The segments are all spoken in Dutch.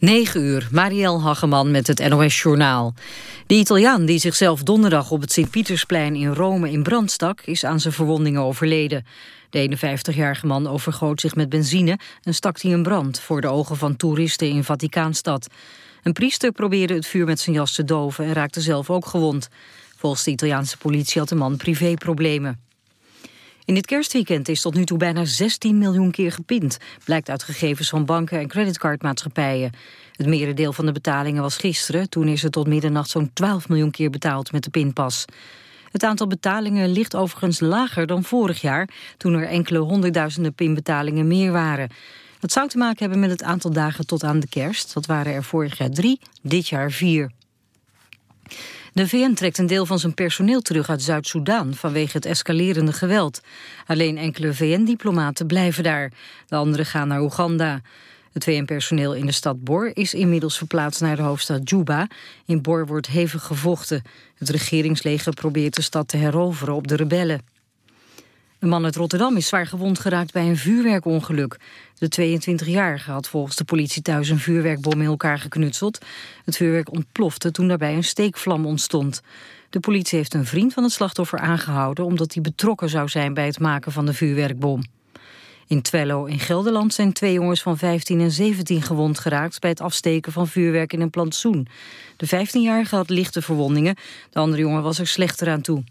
9 uur, Marielle Hageman met het NOS Journaal. De Italiaan die zichzelf donderdag op het Sint-Pietersplein in Rome in brand stak... is aan zijn verwondingen overleden. De 51-jarige man overgoot zich met benzine en stak die in brand... voor de ogen van toeristen in Vaticaanstad. Een priester probeerde het vuur met zijn jas te doven en raakte zelf ook gewond. Volgens de Italiaanse politie had de man privéproblemen. In dit kerstweekend is tot nu toe bijna 16 miljoen keer gepind... blijkt uit gegevens van banken en creditcardmaatschappijen. Het merendeel van de betalingen was gisteren. Toen is er tot middernacht zo'n 12 miljoen keer betaald met de pinpas. Het aantal betalingen ligt overigens lager dan vorig jaar... toen er enkele honderdduizenden pinbetalingen meer waren. Dat zou te maken hebben met het aantal dagen tot aan de kerst. Dat waren er vorig jaar drie, dit jaar vier. De VN trekt een deel van zijn personeel terug uit Zuid-Soedan vanwege het escalerende geweld. Alleen enkele VN-diplomaten blijven daar. De anderen gaan naar Oeganda. Het VN-personeel in de stad Bor is inmiddels verplaatst naar de hoofdstad Juba. In Bor wordt hevig gevochten. Het regeringsleger probeert de stad te heroveren op de rebellen. Een man uit Rotterdam is zwaar gewond geraakt bij een vuurwerkongeluk. De 22-jarige had volgens de politie thuis een vuurwerkbom in elkaar geknutseld. Het vuurwerk ontplofte toen daarbij een steekvlam ontstond. De politie heeft een vriend van het slachtoffer aangehouden... omdat hij betrokken zou zijn bij het maken van de vuurwerkbom. In Twello in Gelderland zijn twee jongens van 15 en 17 gewond geraakt... bij het afsteken van vuurwerk in een plantsoen. De 15-jarige had lichte verwondingen, de andere jongen was er slechter aan toe.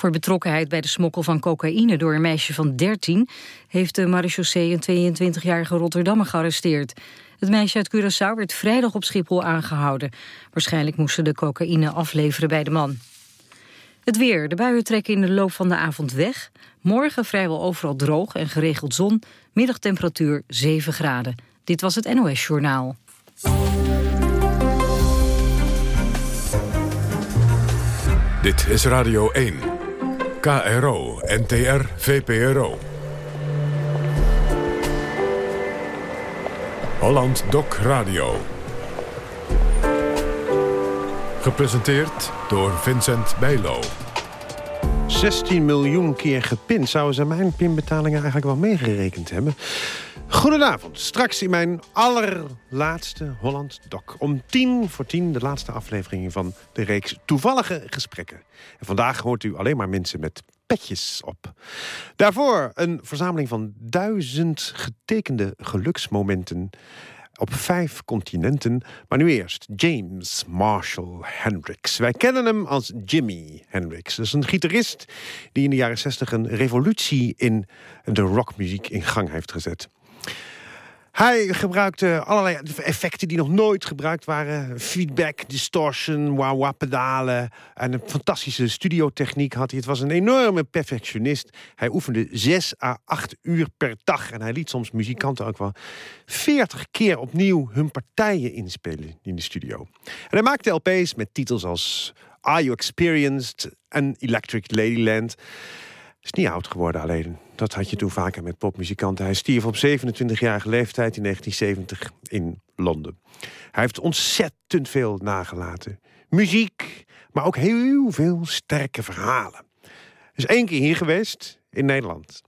Voor betrokkenheid bij de smokkel van cocaïne door een meisje van 13... heeft de marechaussee een 22-jarige Rotterdammer gearresteerd. Het meisje uit Curaçao werd vrijdag op Schiphol aangehouden. Waarschijnlijk moesten de cocaïne afleveren bij de man. Het weer. De buien trekken in de loop van de avond weg. Morgen vrijwel overal droog en geregeld zon. Middagtemperatuur 7 graden. Dit was het NOS Journaal. Dit is Radio 1. KRO, NTR, VPRO. Holland Doc Radio. Gepresenteerd door Vincent Bijlo. 16 miljoen keer gepind. Zouden ze mijn pinbetalingen eigenlijk wel meegerekend hebben? Goedenavond. Straks in mijn allerlaatste Holland Doc. Om tien voor tien de laatste aflevering van de reeks Toevallige Gesprekken. En vandaag hoort u alleen maar mensen met petjes op. Daarvoor een verzameling van duizend getekende geluksmomenten op vijf continenten. Maar nu eerst James Marshall Hendricks. Wij kennen hem als Jimi Hendrix. Dat is een gitarist die in de jaren zestig een revolutie in de rockmuziek in gang heeft gezet. Hij gebruikte allerlei effecten die nog nooit gebruikt waren. Feedback, distortion, wah-wah pedalen. En een fantastische studiotechniek had hij. Het was een enorme perfectionist. Hij oefende zes à acht uur per dag. En hij liet soms muzikanten ook wel veertig keer opnieuw hun partijen inspelen in de studio. En hij maakte LP's met titels als Are You Experienced en Electric Ladyland is niet oud geworden alleen. Dat had je toen vaker met popmuzikanten. Hij stierf op 27-jarige leeftijd in 1970 in Londen. Hij heeft ontzettend veel nagelaten. Muziek, maar ook heel veel sterke verhalen. Is één keer hier geweest, in Nederland.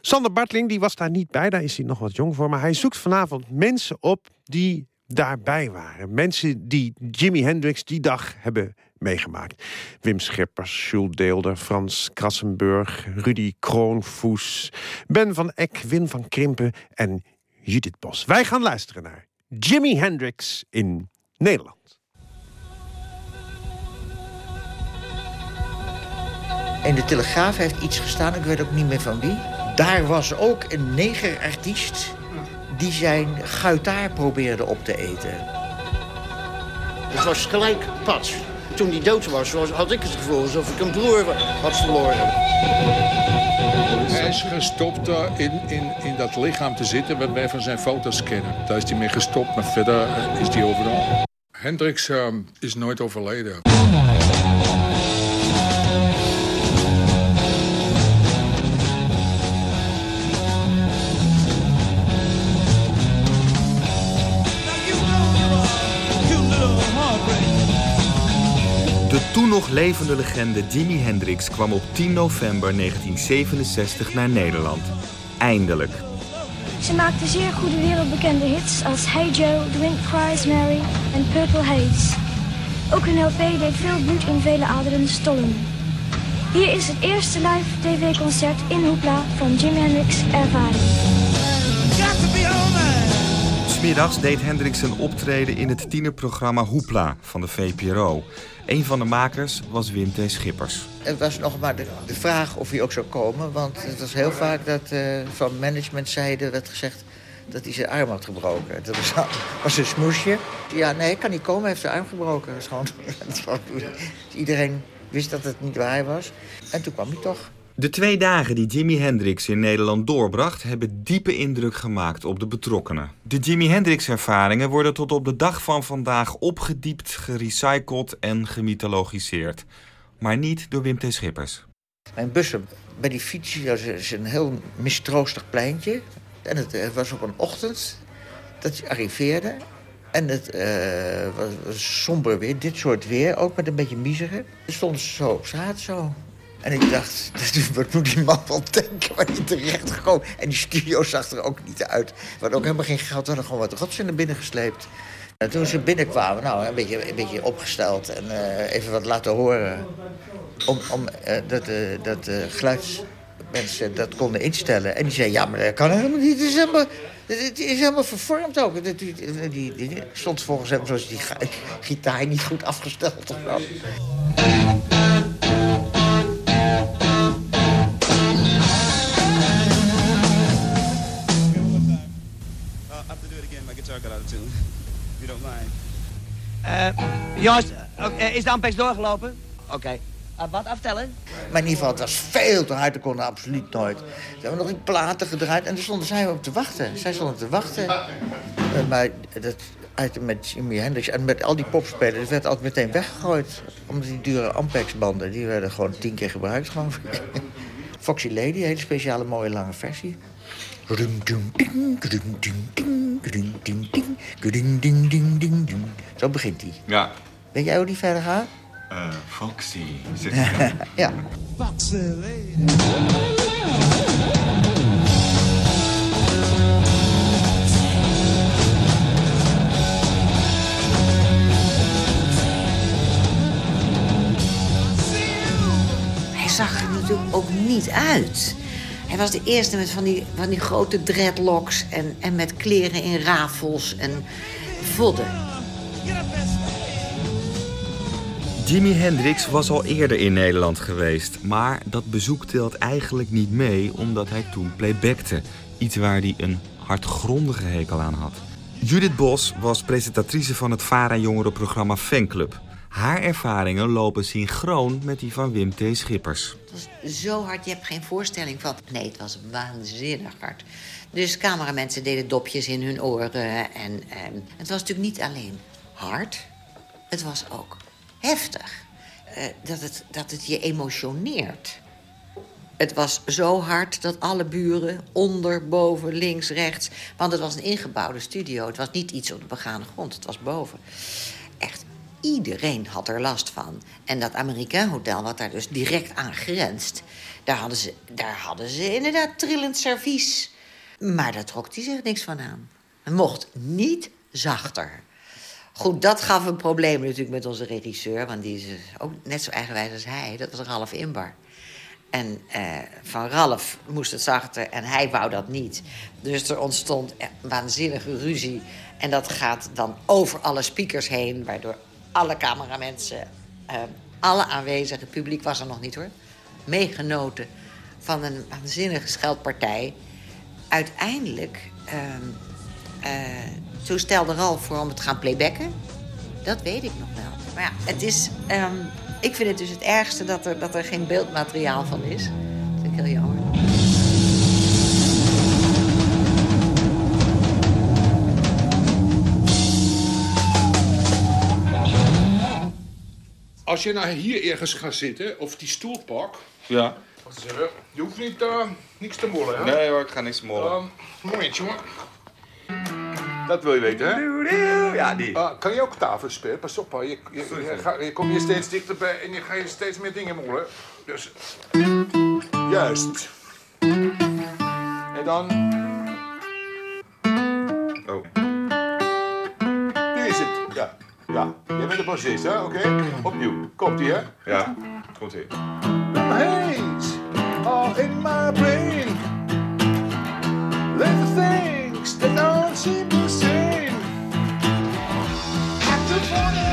Sander Bartling die was daar niet bij, daar is hij nog wat jong voor. Maar hij zoekt vanavond mensen op die daarbij waren. Mensen die Jimi Hendrix die dag hebben meegemaakt. Wim Schippers, Jules Deelder, Frans Krassenburg, Rudy Kroonvoes... Ben van Eck, Win van Krimpen en Judith Bos. Wij gaan luisteren naar Jimi Hendrix in Nederland. En de Telegraaf heeft iets gestaan, ik weet ook niet meer van wie. Daar was ook een negerartiest die zijn guitaar probeerde op te eten. Het was gelijk pas. Toen hij dood was, had ik het gevoel alsof ik een broer had verloren. Hij is gestopt in, in, in dat lichaam te zitten wat wij van zijn foto's kennen. Daar is hij mee gestopt, maar verder is hij overal. Hendrix uh, is nooit overleden. De toen nog levende legende Jimi Hendrix kwam op 10 november 1967 naar Nederland. Eindelijk. Ze maakte zeer goede wereldbekende hits als Hey Joe, The Wind Cries Mary en Purple Haze. Ook hun LP deed veel bloed in vele aderende stollen. Hier is het eerste live tv-concert in Hoopla van Jimi Hendrix Ervaring. Smiddags deed Hendrix een optreden in het tienerprogramma Hoepla van de VPRO. Een van de makers was Wim T. Schippers. Het was nog maar de, vraag of hij ook zou komen. Want het was heel vaak dat uh, van managementzijde werd gezegd dat hij zijn arm had gebroken. Dat was, was een smoesje. Ja, nee, kan niet komen, hij heeft zijn arm gebroken. Gewoon, iedereen wist dat het niet waar was. En toen kwam hij toch. De twee dagen die Jimi Hendrix in Nederland doorbracht... hebben diepe indruk gemaakt op de betrokkenen. De Jimi Hendrix-ervaringen worden tot op de dag van vandaag... opgediept, gerecycled en gemythologiseerd. Maar niet door Wim T. Schippers. Mijn bussen bij die fiets is een heel mistroostig pleintje. En het eh, was op een ochtend dat hij arriveerde. En het uh, was, somber weer, dit soort weer, ook met een beetje miseren. Er stond zo straat zo. En ik dacht, wat moet die man wel denken waar hij terecht gekomen. En die studio zag er ook niet uit. Hadden ook helemaal geen geld, hadden gewoon wat rotsen naar binnen gesleept. En toen ze binnenkwamen, nou, een beetje, een beetje opgesteld en uh, even wat laten horen. Om, om uh, dat, uh, dat geluidsmensen dat konden instellen. En die zei, ja, maar dat kan helemaal niet. Het is helemaal, het is vervormd ook. Die, die, die, die stond volgens hem zoals die gitaar niet goed afgesteld. Of jongens, uh, is de Ampex doorgelopen? Oké. Uh, wat aftellen? Maar in ieder geval, het was veel te hard. Dat kon absoluut nooit. Ze hebben nog in platen gedraaid en daar stonden zij op te wachten. Zij stonden te wachten. maar dat met Jimi Hendrix en met al die popspelers... werd altijd meteen weggegooid. Omdat die dure Ampex-banden, die werden gewoon tien keer gebruikt, geloof. Foxy Lady, een hele speciale mooie lange versie. Zo begint hij. Ja. Weet jij hoe die verder gaat? Uh, Foxy. ja. Foxy lady. Hij zag er natuurlijk ook niet uit. Hij was de eerste met van die, van die grote dreadlocks en, en met kleren in rafels en vodden. Jimi Hendrix was al eerder in Nederland geweest, maar dat bezoek telt eigenlijk niet mee omdat hij toen playbackte. Iets waar hij een hardgrondige hekel aan had. Judith Bos was presentatrice van het VARA-jongerenprogramma Fanclub. Haar ervaringen lopen synchroon met die van Wim T. Schippers. Het was zo hard, je hebt geen voorstelling van. Nee, het was waanzinnig hard. Dus cameramensen deden dopjes in hun oren. En, en het was natuurlijk niet alleen hard, het was ook heftig. Uh, dat, het, dat het je emotioneert. Het was zo hard dat alle buren, onder, boven, links, rechts... want het was een ingebouwde studio. Het was niet iets op de begane grond, het was boven. Iedereen had er last van. En dat Amerikaan Hotel, wat daar dus direct aan grenst... daar hadden ze, daar hadden ze inderdaad trillend servies. Maar daar trok hij zich niks van aan. Het mocht niet zachter. Goed, dat gaf een probleem natuurlijk met onze regisseur... want die is ook net zo eigenwijs als hij. Dat was Ralf Inbar. En eh, van Ralf moest het zachter en hij wou dat niet. Dus er ontstond een waanzinnige ruzie. En dat gaat dan over alle speakers heen... waardoor alle cameramensen, uh, alle aanwezige publiek was er nog niet hoor, meegenoten van een waanzinnige scheldpartij. Uiteindelijk, uh, uh, toen stelde Ralf voor om het te gaan playbacken. Dat weet ik nog wel. Maar ja, het is, um, ik vind het dus het ergste dat er, dat er geen beeldmateriaal van is. Dat vind ik heel jammer. Als je nou hier ergens gaat zitten, of die stoel pak... Ja. Wacht eens even. Je hoeft niet, uh, niks te mollen, hè? Nee hoor, ik ga niks mollen. Um, momentje, hoor. Dat wil je weten, hè? Ja, die. Uh, kan je ook tafel spelen? Pas op, hoor. Je, je, je, ga, je komt hier steeds dichterbij en je gaat je steeds meer dingen mollen. Dus... Juist. En dan... Ja, jij bent de bassist, hè? Oké, opnieuw. Komt-ie, hè? Ja, komt-ie. Haze all in my brain. There's things that don't seem the same. Funny.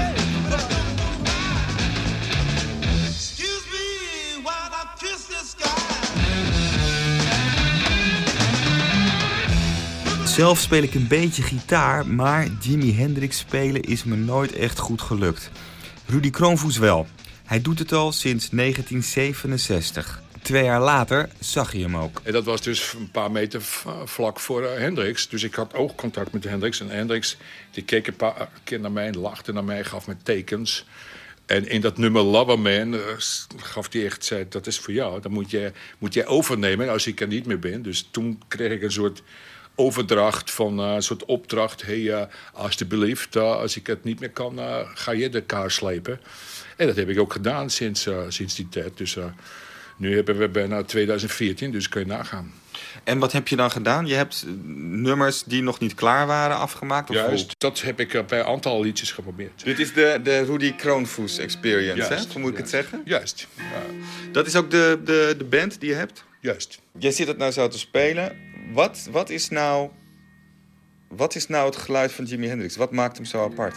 Zelf speel ik een beetje gitaar, maar Jimi Hendrix spelen is me nooit echt goed gelukt. Rudy Kroonvoets wel. Hij doet het al sinds 1967. Twee jaar later zag je hem ook. En dat was dus een paar meter vlak voor eh, Hendrix. Dus ik had oogcontact met Hendrix. En Hendrix die keek een paar keer naar mij, lachte naar mij, gaf me tekens. En in dat nummer Loverman eh, gaf hij echt, zei, dat is voor jou. Dat moet je, moet jij overnemen als ik er niet meer ben. Dus toen kreeg ik een soort overdracht van eh, een soort opdracht. Hey, eh, alsjeblieft, eh, als ik het niet meer kan, ga je de kaar slepen. En dat heb ik ook gedaan sinds, sinds die tijd. Dus nu hebben we bijna 2014, dus kun je nagaan. En wat heb je dan gedaan? Je hebt nummers die nog niet klaar waren afgemaakt? Of Juist, hoe? dat heb ik bij een aantal liedjes geprobeerd. Dit is de, de Rudy Kroonvoets experience, hè? Juist, Hoe moet ik het zeggen? Juist, Dat is ook de, de, de band die je hebt? juist. Jij zit het nou zo te spelen. Wat, wat, is nou, wat is nou het geluid van Jimi Hendrix? Wat maakt hem zo apart?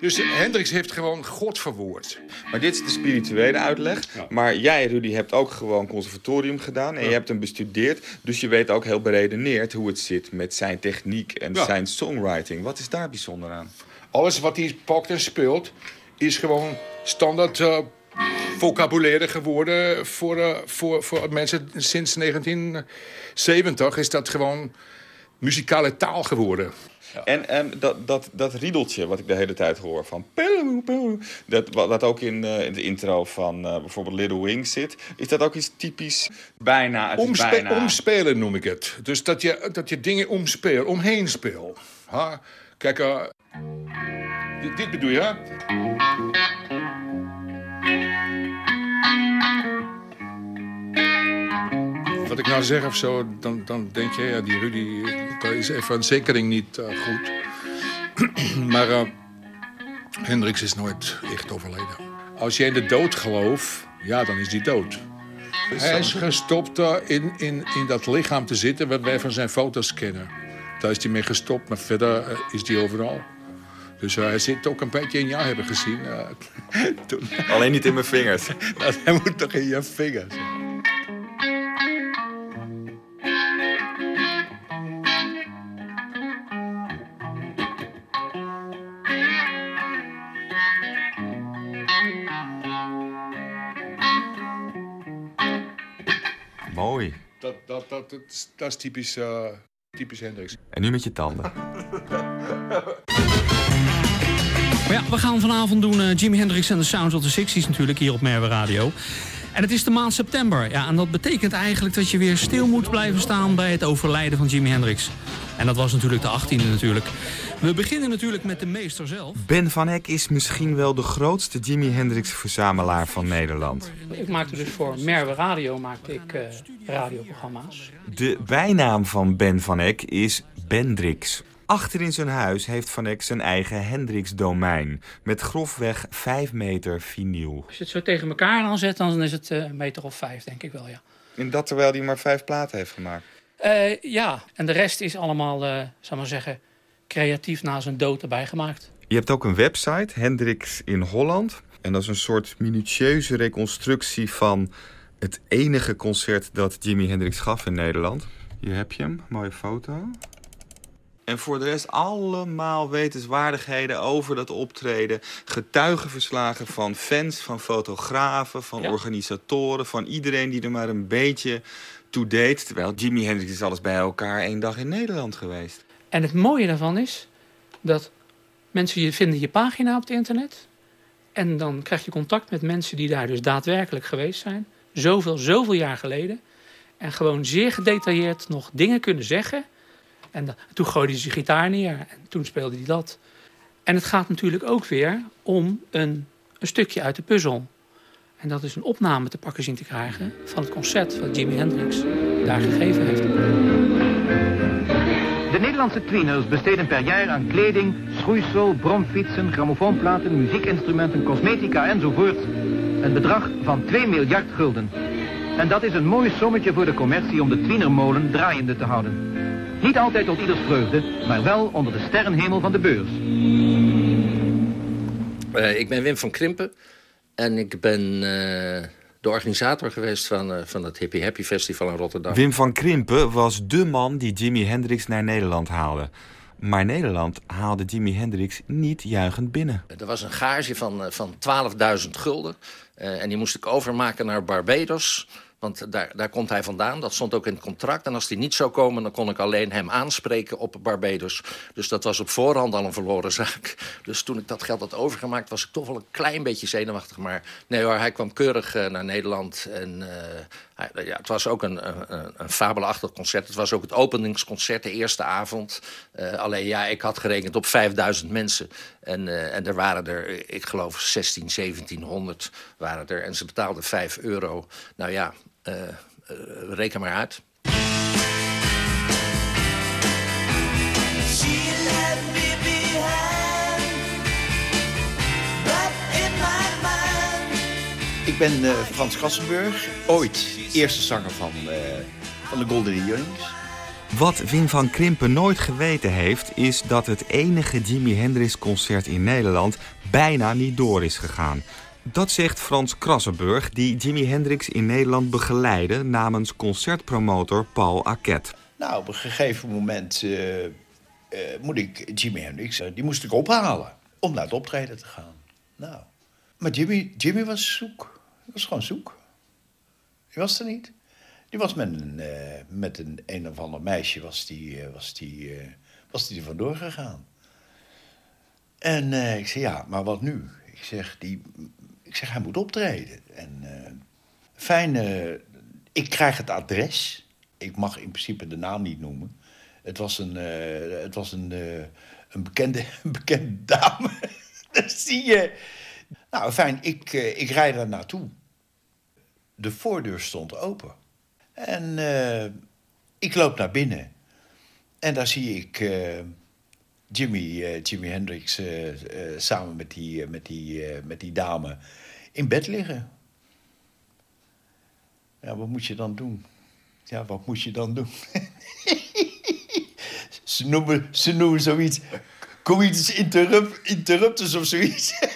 Dus Hendrix heeft gewoon God verwoord. Maar dit is de spirituele uitleg. Maar jij, Rudy, hebt ook gewoon conservatorium gedaan. En je hebt hem bestudeerd. Dus je weet ook heel beredeneerd hoe het zit met zijn techniek en Ja. zijn songwriting. Wat is daar bijzonder aan? Alles wat hij pakt en speelt, is gewoon standaard eh, vocabulaire geworden voor, eh, voor, voor mensen sinds 1970. Is dat gewoon muzikale taal geworden. En, en dat, dat, dat riedeltje wat ik de hele tijd hoor van... peloe, Dat, wat dat ook in, eh, in de intro van eh, bijvoorbeeld Little Wings zit. Is dat ook iets typisch? Bijna, het is Omspe- bijna. Omspelen noem ik het. Dus dat je, dat je dingen omspeelt, omheen speelt. Ha? Kijk, eh, dit, dit bedoel je, hè? Wat ik nou zeg of zo, dan, dan denk je, ja, die Rudy, daar is even een zekering niet eh, goed. maar eh Hendrix is nooit echt overleden. Als jij in de dood gelooft, ja, dan is die dood. Hij is gestopt eh, in, in, in dat lichaam te zitten wat wij van zijn foto's kennen. Daar is hij mee gestopt, maar verder is hij overal. Dus hij zit ook een beetje in jou hebben gezien. toen. Alleen niet in mijn vingers. Hij moet toch in je vingers. Mooi. Dat, dat, dat, dat, is, dat is typisch, eh, typisch Hendrix. En nu met je tanden. Maar ja, we gaan vanavond doen eh, Jimi Hendrix en de Sounds of the 60s natuurlijk hier op Merwe Radio. En het is de maand september. Ja, en dat betekent eigenlijk dat je weer stil moet blijven staan bij het overlijden van Jimi Hendrix. En dat was natuurlijk de 18e natuurlijk. We beginnen natuurlijk met de meester zelf. Ben van Eck is misschien wel de grootste Jimi Hendrix verzamelaar van Nederland. Ik maakte dus voor Merwe Radio maakte ik eh, radioprogramma's. De bijnaam van Ben van Eck is Bendrix. Achter in zijn huis heeft Van Eck zijn eigen Hendrix-domein. Met grofweg 5 meter vinyl. Als je het zo tegen elkaar aanzet, dan is het eh, een meter of vijf, denk ik wel, ja. En dat terwijl hij maar vijf platen heeft gemaakt. Eh, ja, en de rest is allemaal, eh zal maar zeggen, creatief na zijn dood erbij gemaakt. Je hebt ook een website, Hendrix in Holland. En dat is een soort minutieuze reconstructie van het enige concert dat Jimi Hendrix gaf in Nederland. Hier heb je hem, mooie foto. En voor de rest allemaal wetenswaardigheden over dat optreden. Getuigenverslagen van fans, van fotografen, van organisatoren, van iedereen die er maar een beetje toe deed. Terwijl Jimi Hendrix is alles bij elkaar één dag in Nederland geweest. En het mooie daarvan is dat mensen je vinden je pagina op het internet. En dan krijg je contact met mensen die daar dus daadwerkelijk geweest zijn. Zoveel, zoveel jaar geleden. En gewoon zeer gedetailleerd nog dingen kunnen zeggen. En toen gooide hij zijn gitaar neer en toen speelde hij dat. En het gaat natuurlijk ook weer om een, een stukje uit de puzzel. En dat is een opname te pakken zien te krijgen van het concert wat Jimi Hendrix daar gegeven heeft. De Nederlandse tweeners besteden per jaar aan kleding, schoeisel, bromfietsen, grammofoonplaten, muziekinstrumenten, cosmetica enzovoort een bedrag van 2 miljard gulden. En dat is een mooi sommetje voor de commercie om de twienermolen draaiende te houden. Niet altijd tot ieders vreugde, maar wel onder de sterrenhemel van de beurs. Uh, ik ben Wim van Krimpen en ik ben uh, de organisator geweest van, uh, van het Hippie Happy Festival in Rotterdam. Wim van Krimpen was de man die Jimi Hendrix naar Nederland haalde. Maar Nederland haalde Jimi Hendrix niet juichend binnen. Er was een gage van, van 12.000 gulden. en die moest ik overmaken naar Barbados. Want daar, daar komt hij vandaan. Dat stond ook in het contract. En als hij niet zou komen, dan kon ik alleen hem aanspreken op Barbados. Dus dat was op voorhand al een verloren zaak. Dus toen ik dat geld had overgemaakt, was ik toch wel een klein beetje zenuwachtig. Maar nee hoor, hij kwam keurig uh, naar Nederland. En hij, ja, het was ook een, een, een fabelachtig concert. Het was ook het openingsconcert, de eerste avond. Uh, alleen ja, ik had gerekend op 5000 mensen. En, en er waren er, ik geloof, 16, 1700 waren er. En ze betaalden 5 euro. Nou ja, reken maar uit. Ik ben uh, Frans Kassenburg, ooit eerste zanger van, van de Golden Earrings. Wat Wim van Krimpen nooit geweten heeft... is dat het enige Jimi Hendrix concert in Nederland bijna niet door is gegaan. Dat zegt Frans Krassenburg, die Jimi Hendrix in Nederland begeleidde... namens concertpromotor Paul Arquette. Nou, op een gegeven moment uh, moet ik Jimi Hendrix... Uh, die moest ik ophalen om naar het optreden te gaan. Nou, maar Jimmy, Jimmy was zoek. Was gewoon zoek. Die was er niet. Die was met een, met een een of ander meisje was die, was die, was die er vandoor gegaan. En ik zei, ja, maar wat nu? Ik zeg, die ik zeg, hij moet optreden. En uh, fijn, uh, ik krijg het adres. Ik mag in principe de naam niet noemen. Het was een, uh, het was een, een, bekende, bekende dame. Dat zie je. Nou, fijn, ik, ik rijd daar naartoe. De voordeur stond open. En ik loop naar binnen. En daar zie ik Jimmy, uh, Jimi Hendrix uh, uh, samen met die, met, die, met die dame in bed liggen. Ja, wat moet je dan doen? Ja, wat moet je dan doen? ze, noemen, ze noemen zoiets... Coitus interrupt, interruptus of zoiets.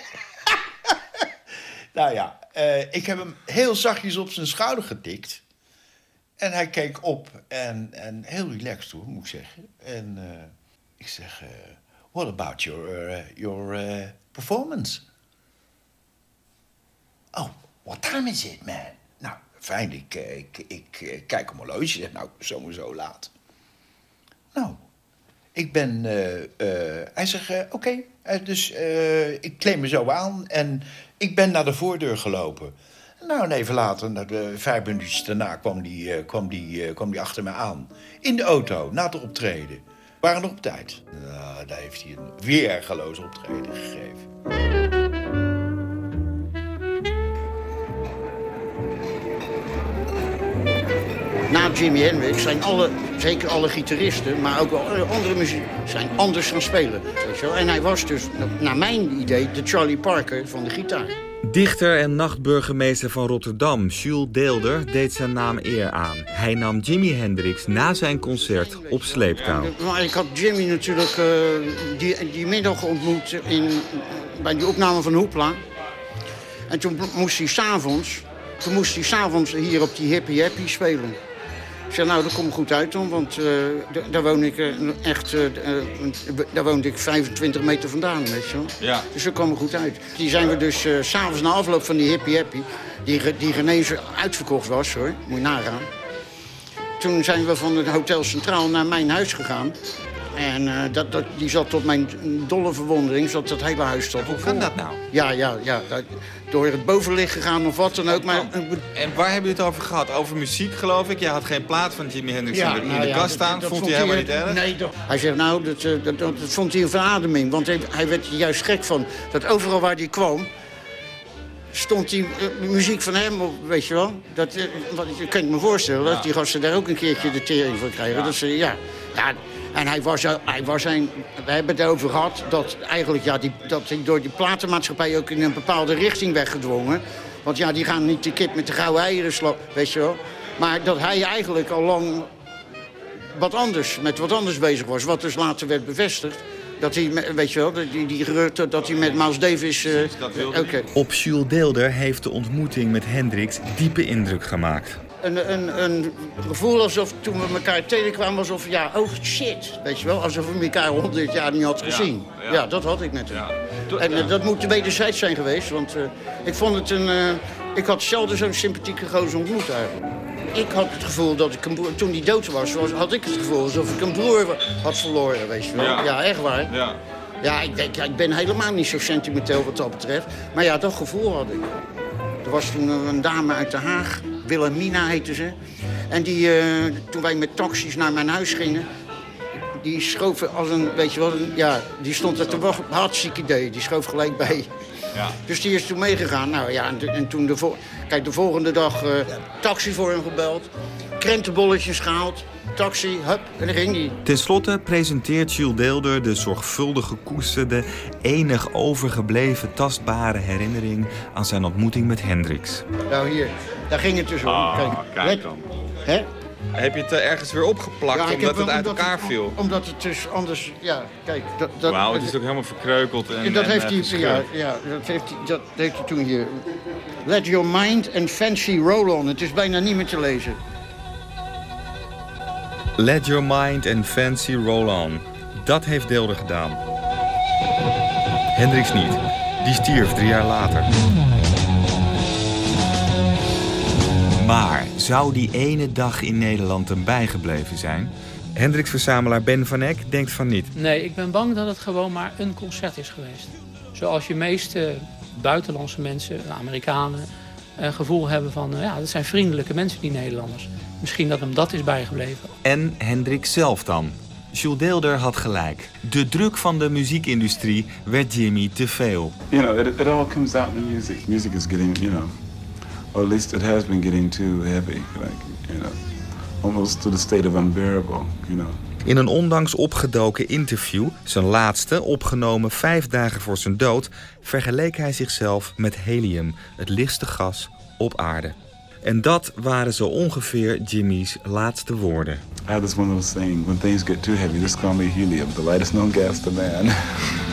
nou ja, ik heb hem heel zachtjes op zijn schouder getikt. En hij keek op en, en heel relaxed hoor, moet ik zeggen. En ik zeg... What about your, uh, your uh, performance? Oh, what time is it, man? Nou, fijn, ik, ik, ik, kijk mijn horloge. Nou, zo laat. Nou, ik ben... Hij zegt, oké, dus ik kleem me zo aan en ik ben naar de voordeur gelopen. Nou, en even later, vijf minuutjes daarna, kwam die, kwam, die, kwam die achter me aan. In de auto, na het optreden waren nog op tijd. Nou, daar heeft hij een weergeloos optreden gegeven. Na Jimi Hendrix zijn alle, zeker alle gitaristen, maar ook andere muziek, zijn anders gaan spelen. En hij was dus, naar mijn idee, de Charlie Parker van de gitaar. Dichter en nachtburgemeester van Rotterdam, Jules Deelder, deed zijn naam eer aan. Hij nam Jimi Hendrix na zijn concert op sleeptouw. Ik had Jimmy natuurlijk uh, die, die middag ontmoet in, bij die opname van Hoepla. En toen moest hij s'avonds, toen moest hij s'avonds hier op die Happy Happy spelen. Ik zei, nou, dat komt goed uit dan, want uh, daar woon ik uh, echt... Uh, daar woonde ik 25 meter vandaan, weet je wel. Ja. Dus dat kwam er goed uit. Die zijn we dus s s'avonds na afloop van die Hippie Happy... die, die genezen uitverkocht was, hoor, moet je nagaan. Toen zijn we van het Hotel Centraal naar mijn huis gegaan. En uh, dat, dat, die zat tot mijn dolle verwondering, zat dat hele huis tot. Hoe kan dat nou? Ja, ja, ja. Dat, door het bovenlicht gegaan of wat dan ook. Maar, en waar hebben jullie het over gehad? Over muziek, geloof ik? Je had geen plaat van Jimi Hendrix ja, in de, nou, ja, kast staan. Dat, vond, hij helemaal niet erg? Nee, dat, hij zegt, nou, dat, dat, dat, vond hij een verademing. Want hij, hij werd er juist gek van. Dat overal waar hij kwam, stond die uh, muziek van hem op, weet je wel. Dat, uh, wat, je kunt me voorstellen, ja. dat die gasten daar ook een keertje de tering voor krijgen. Ja. Dat ze, ja, ja, En hij was, hij was een, we hebben het over gehad dat eigenlijk ja, die, dat hij door die platenmaatschappij ook in een bepaalde richting werd gedwongen. Want ja, die gaan niet de kip met de gouden eieren slaan, weet je wel. Maar dat hij eigenlijk al lang wat anders, met wat anders bezig was. Wat dus later werd bevestigd. Dat hij, met- weet je wel, die, die geruchten dat hij met Miles Davis... eh, Oké. Op Jules Deelder heeft de ontmoeting met Hendrix diepe indruk gemaakt. Een, een, een gevoel alsof toen we elkaar tegenkwamen, alsof, ja, oh shit, weet je wel. Alsof we elkaar honderd jaar niet Ja, gezien. ja. Ja, dat had ik hem. En eh, dat moet wederzijds zijn geweest, want eh, ik vond het een... eh, ik had zelden zo'n sympathieke gozer ontmoet eigenlijk. Ik had het gevoel dat ik een broer, toen hij dood was, was, had ik het gevoel alsof ik een broer had verloren, weet je wel. Ja. Echt waar. Ja. Ja, ik, denk, ja, ik ben helemaal niet zo sentimenteel wat dat betreft. Maar ja, dat gevoel had ik. Er was toen een dame uit Den Haag, Wilhelmina heette ze. En die, eh, toen wij met taxis naar mijn huis gingen... die schoof als een, weet je wel, een- ja, die stond er te wachten. Hartstikke idee, die schoof gelijk bij. Ja. Dus die is toen meegegaan. Nou ja, en, de- en toen de, vol- kijk, de volgende dag eh, taxi voor hem gebeld. Krentenbolletjes gehaald. Taxi, hup, en dan ging die. Ten slotte presenteert Jules Deelder de zorgvuldig gekoesterde, enig overgebleven tastbare herinnering aan zijn ontmoeting met Hendrix. Nou hier, daar ging het dus om. Ah, kijk, kijk let- dan. Hè? Heb je het er ergens weer opgeplakt Ja, omdat het wel- uit omdat elkaar het- viel? Omdat het dus anders, ja, kijk. Dat, dat, Wauw, het is ook helemaal verkreukeld en, En dat en, heeft eh, hij, ja, ja, dat heeft hij, dat heeft hij toen hier. Let your mind and fancy roll on. Het is bijna niet meer te lezen. Let your mind and fancy roll on. Dat heeft Deelder gedaan. Hendrix niet. Die stierf drie jaar later. Maar zou die ene dag in Nederland hem bijgebleven zijn? Hendrix-verzamelaar Ben van Eck denkt van niet. Nee, ik ben bang dat het gewoon maar een concert is geweest. Zoals je meeste buitenlandse mensen, de Amerikanen, een gevoel hebben van... eh, ja, dat zijn vriendelijke mensen, die Nederlanders. Misschien dat hem dat is bijgebleven. En Hendrix zelf dan? Jules Deelder had gelijk. De druk van de muziekindustrie werd Jimmy te veel. You know, it, it all comes out in the music. Music is getting, you know, or at least it has been getting too heavy, like, you know, almost to the state of unbearable, you know. In een ondanks opgedoken interview, zijn laatste, opgenomen vijf dagen voor zijn dood, vergeleek hij zichzelf met helium, het lichtste gas op aarde. En dat waren zo ongeveer Jimmy's laatste woorden. I have this one little saying: when things get too heavy, just call me helium, the lightest known gas to man.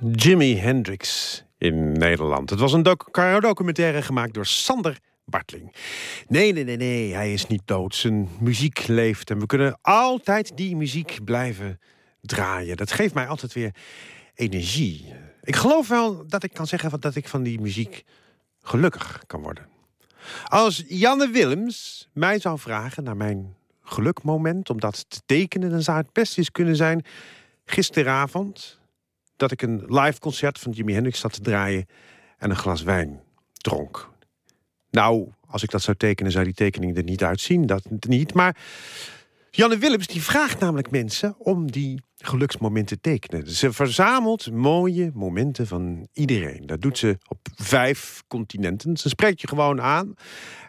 Jimi Hendrix in Nederland. Het was een doc documentaire gemaakt door Sander Bartling. Nee, nee, nee, nee, hij is niet dood. Zijn muziek leeft en we kunnen altijd die muziek blijven draaien. Dat geeft mij altijd weer energie. Ik geloof wel dat ik kan zeggen dat ik van die muziek gelukkig kan worden. Als Janne Willems mij zou vragen naar mijn gelukmoment om dat te tekenen, dan zou het best eens kunnen zijn gisteravond dat ik een live concert van Jimi Hendrix zat te draaien en een glas wijn dronk. Nou, als ik dat zou tekenen, zou die tekening er niet uitzien. Dat niet. Maar Janne Willems die vraagt namelijk mensen om die geluksmomenten te tekenen. Ze verzamelt mooie momenten van iedereen. Dat doet ze op vijf continenten. Ze spreekt je gewoon aan.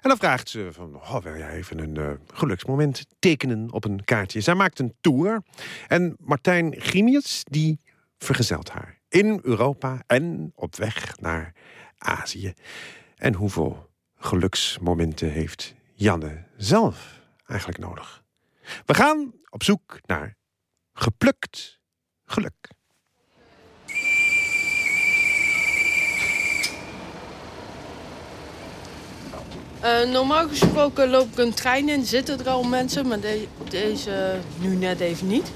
En dan vraagt ze van, oh, wil jij even een eh, geluksmoment tekenen op een kaartje? Zij maakt een tour. En Martijn Grimius, die vergezelt haar. In Europa en op weg naar Azië. En hoeveel geluksmomenten heeft Janne zelf eigenlijk nodig? We gaan op zoek naar geplukt geluk. Eh, normaal gesproken loop ik een trein in, zitten er al mensen, maar de- deze nu net even niet.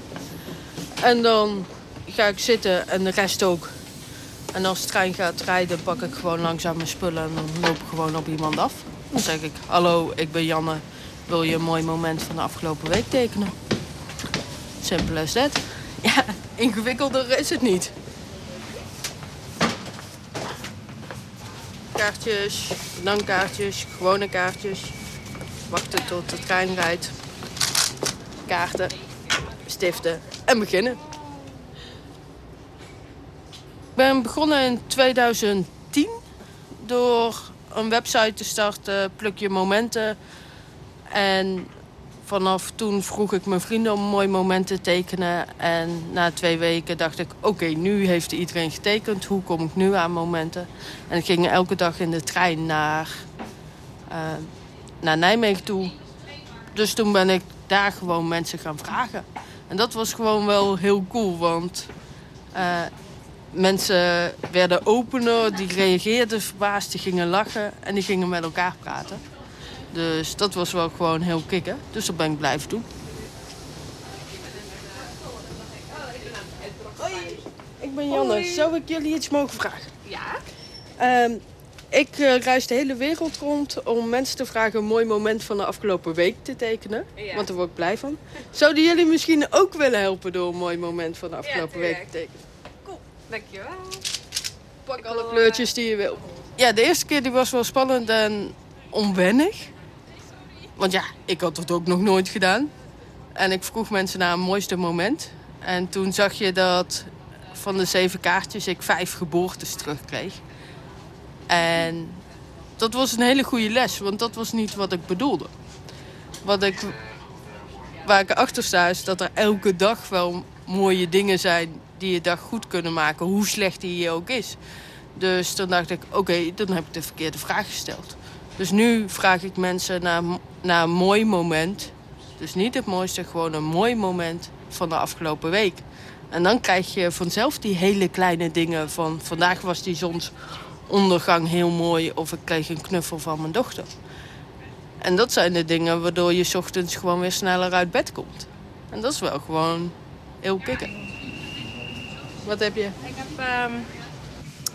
En dan ga ik zitten en de rest ook. En als de trein gaat rijden, pak ik gewoon langzaam mijn spullen en dan loop ik gewoon op iemand af. Dan zeg ik, hallo, ik ben Janne, wil je een mooi moment van de afgelopen week tekenen? Simpel as dat. Ja, ingewikkelder is het niet. Kaartjes, bedankkaartjes, gewone kaartjes. Wachten tot de trein rijdt. Kaarten. stiften en beginnen. Ik ben begonnen in 2010 door een website te starten, Pluk je momenten. En vanaf toen vroeg ik mijn vrienden om mooi moment te tekenen. En na twee weken dacht ik, oké, nu heeft iedereen getekend. Hoe kom ik nu aan momenten? En ik ging elke dag in de trein naar, uh, naar Nijmegen toe. Dus toen ben ik daar gewoon mensen gaan vragen. En dat was gewoon wel heel cool, want... Uh, mensen werden opener, die reageerden verbaasd, die gingen lachen en die gingen met elkaar praten. Dus dat was wel gewoon heel kicken. Dus dat ben ik blijven doen. Hoi, ik ben Janne. Hoi. Zou ik jullie iets mogen vragen? Ja? Ehm, ik eh, reis de hele wereld rond om mensen te vragen een mooi moment van de afgelopen week te tekenen. Ja. Want daar word ik blij van. Zouden jullie misschien ook willen helpen door een mooi moment van de afgelopen week te tekenen? Dankjewel. Pak alle kleurtjes die je wil. Ja, de eerste keer die was wel spannend en onwennig. Want ja, ik had het ook nog nooit gedaan. En ik vroeg mensen naar een mooiste moment. En toen zag je dat van de zeven kaartjes ik vijf geboortes terugkreeg. En dat was een hele goede les, want dat was niet wat ik bedoelde. Wat ik, waar ik achter sta is dat er elke dag wel mooie dingen zijn die je dag goed kunnen maken, hoe slecht die ook is. Dus toen dacht ik, oké, dan heb ik de verkeerde vraag gesteld. Dus nu vraag ik mensen naar, naar een mooi moment. Dus niet het mooiste, gewoon een mooi moment van de afgelopen week. En dan krijg je vanzelf die hele kleine dingen van... vandaag was die zonsondergang heel mooi of ik kreeg een knuffel van mijn dochter. En dat zijn de dingen waardoor je ochtends gewoon weer sneller uit bed komt. En dat is wel gewoon heel kicken. Wat heb je? Ik, heb, ehm,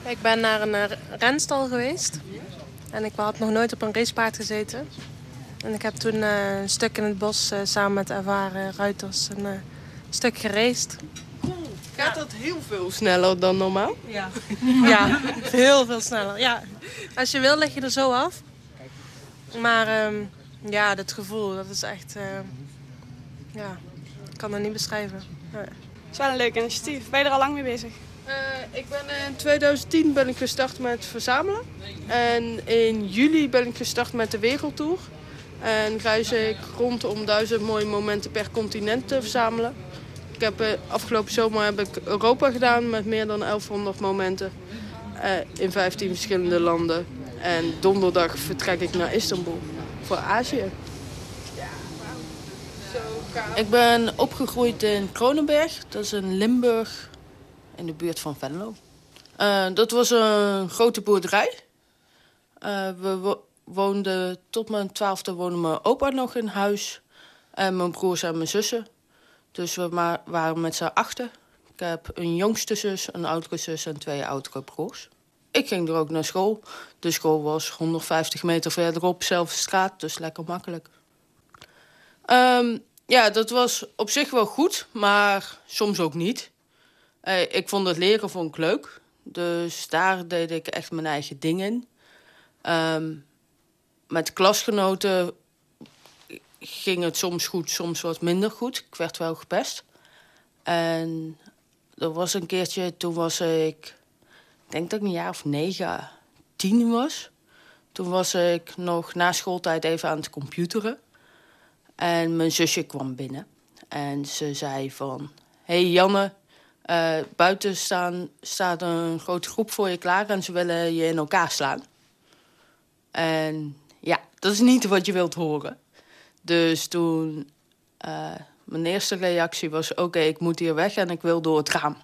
ik ben naar een eh, renstal geweest. En ik had nog nooit op een racepaard gezeten. En ik heb toen eh, een stuk in het bos eh, samen met ervaren ruiters een stuk geraced. Gaat dat heel veel sneller dan normaal? Ja. Ja, heel veel sneller. Ja. Als je wil, leg je er zo af. Maar ehm, ja, dat gevoel, dat is echt... ja, ik kan dat niet beschrijven. Ja. Het is wel een leuk initiatief. Ben je er al lang mee bezig? Eh, ik ben in 2010 ben ik gestart met verzamelen. En in juli ben ik gestart met de wereldtour. En reis ik rond om duizend mooie momenten per continent te verzamelen. Ik heb, eh, afgelopen zomer heb ik Europa gedaan met meer dan 1100 momenten. eh, in 15 verschillende landen. En donderdag vertrek ik naar Istanbul voor Azië. Ik ben opgegroeid in Kronenberg. Dat is in Limburg, in de buurt van Venlo. Eh, dat was een grote boerderij. Eh, we wo- woonden tot mijn twaalfde woonde mijn opa nog in huis. En mijn broers en mijn zussen. Dus we waren met z'n achten. Ik heb een jongste zus, een oudere zus en twee oudere broers. Ik ging er ook naar school. De school was 150 meter verderop, zelfde straat, dus lekker makkelijk. Ehm, ja, dat was op zich wel goed, maar soms ook niet. Eh, ik vond het leren vond leuk. Dus daar deed ik echt mijn eigen ding in. Ehm, met klasgenoten ging het soms goed, soms wat minder goed. Ik werd wel gepest. En er was een keertje, toen was ik... Ik denk dat ik een jaar of negen, tien was. Toen was ik nog na schooltijd even aan het computeren. En mijn zusje kwam binnen. En ze zei van... hey Janne, eh, buiten staan, staat een grote groep voor je klaar... en ze willen je in elkaar slaan. En ja, dat is niet wat je wilt horen. Dus toen... eh, mijn eerste reactie was... oké, ik moet hier weg en ik wil door het raam.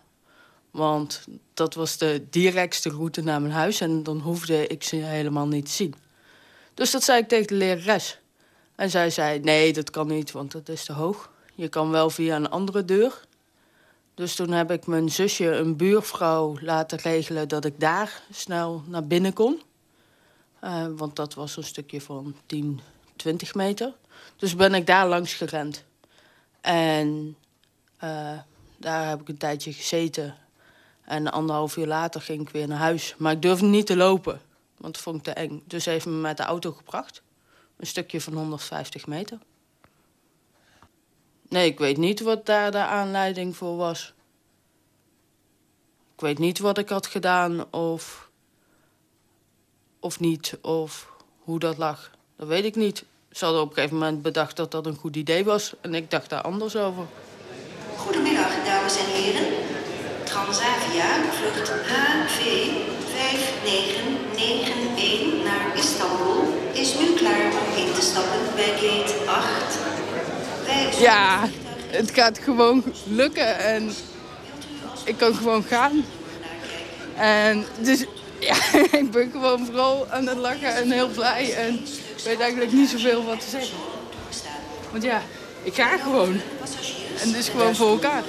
Want dat was de directste route naar mijn huis... en dan hoefde ik ze helemaal niet te zien. Dus dat zei ik tegen de lerares. En zij zei, nee, dat kan niet, want dat is te hoog. Je kan wel via een andere deur. Dus toen heb ik mijn zusje, een buurvrouw, laten regelen... dat ik daar snel naar binnen kon. Eh, want dat was een stukje van 10, 20 meter. Dus ben ik daar langs gerend. En eh, daar heb ik een tijdje gezeten. En anderhalf uur later ging ik weer naar huis. Maar ik durfde niet te lopen, want dat vond ik te eng. Dus me met de auto gebracht. Een stukje van 150 meter. Nee, ik weet niet wat daar de aanleiding voor was. Ik weet niet wat ik had gedaan of, of niet, of hoe dat lag. Dat weet ik niet. Ze hadden op een gegeven moment bedacht dat dat een goed idee was. En ik dacht daar anders over. Goedemiddag, dames en heren. Transavia, vlucht HV 5991 naar Istanbul is nu klaar te stappen bij gate 8. Wij Ja, het gaat gewoon lukken en ik kan gewoon gaan. En dus ja, ik ben gewoon vooral aan het lachen en heel blij en weet eigenlijk niet zoveel wat te zeggen. Want ja, ik ga gewoon. En dus gewoon voor elkaar.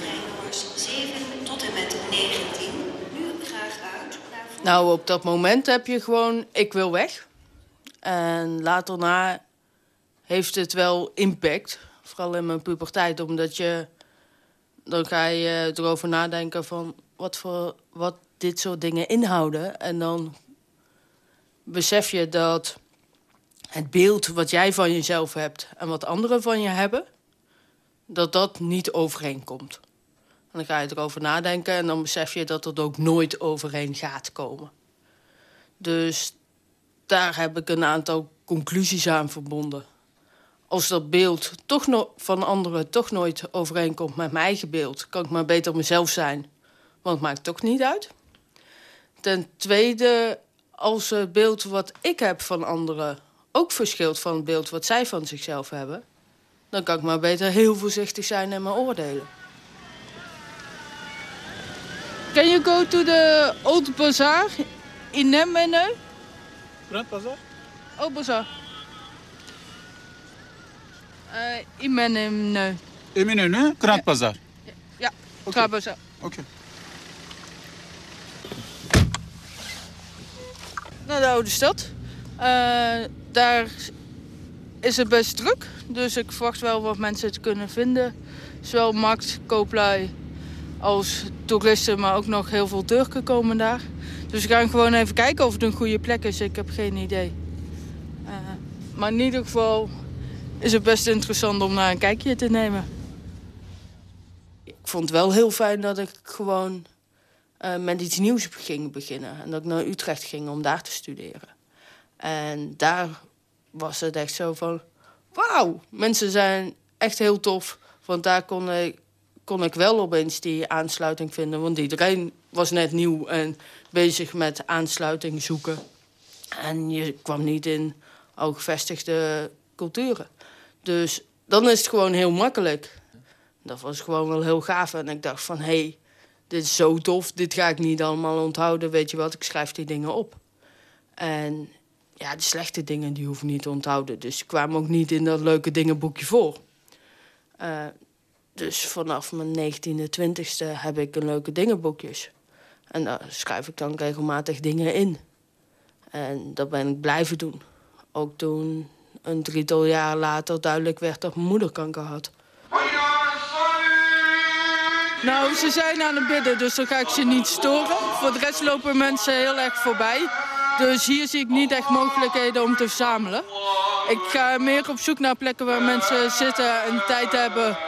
7 tot en met 19. Nu graag uit Nou, op dat moment heb je gewoon, ik wil weg. En later na heeft het wel impact. Vooral in mijn puberteit, omdat je... Dan ga je erover nadenken van wat, voor, wat dit soort dingen inhouden. En dan besef je dat het beeld wat jij van jezelf hebt... en wat anderen van je hebben, dat dat niet overeenkomt. En dan ga je erover nadenken en dan besef je dat het ook nooit overeen gaat komen. Dus daar heb ik een aantal conclusies aan verbonden. Als dat beeld toch no van anderen toch nooit overeenkomt met mijn eigen beeld, kan ik maar beter mezelf zijn. Want het maakt toch niet uit. Ten tweede, als het beeld wat ik heb van anderen ook verschilt van het beeld wat zij van zichzelf hebben, dan kan ik maar beter heel voorzichtig zijn in mijn oordelen. Can you go to the old bazaar in Nemmene? Grand Bazaar? Old bazaar. In Nemmene. Eminönü, okay. bazaar. Oké. Naar de oude stad. Eh, daar is het best druk. Dus ik verwacht wel wat mensen te kunnen vinden. Zowel markt, kooplui als toeristen, maar ook nog heel veel Turken komen daar. Dus we gaan gewoon even kijken of het een goede plek is. Ik heb geen idee. Eh, maar in ieder geval is het best interessant om naar een kijkje te nemen. Ik vond het wel heel fijn dat ik gewoon eh, met iets nieuws ging beginnen. En dat ik naar Utrecht ging om daar te studeren. En daar was het echt zo van... Wauw, mensen zijn echt heel tof. Want daar kon ik, kon ik wel opeens die aansluiting vinden. Want iedereen was net nieuw en bezig met aansluiting zoeken. En je kwam niet in al gevestigde culturen. Dus dan is het gewoon heel makkelijk. Dat was gewoon wel heel gaaf. En ik dacht van, hé, hey, dit is zo tof. Dit ga ik niet allemaal onthouden. Weet je wat, ik schrijf die dingen op. En ja, de slechte dingen die hoef ik niet te onthouden. Dus die kwamen ook niet in dat leuke dingenboekje voor. Uh, dus vanaf mijn 19e, 20e heb ik een leuke dingenboekjes. En daar schrijf ik dan regelmatig dingen in. En dat ben ik blijven doen. Ook toen een drietal jaar later duidelijk werd dat mijn moeder kanker had. Nou, ze zijn aan het bidden, dus dan ga ik ze niet storen. Voor de rest lopen mensen heel erg voorbij. Dus hier zie ik niet echt mogelijkheden om te verzamelen. Ik ga meer op zoek naar plekken waar mensen zitten en tijd hebben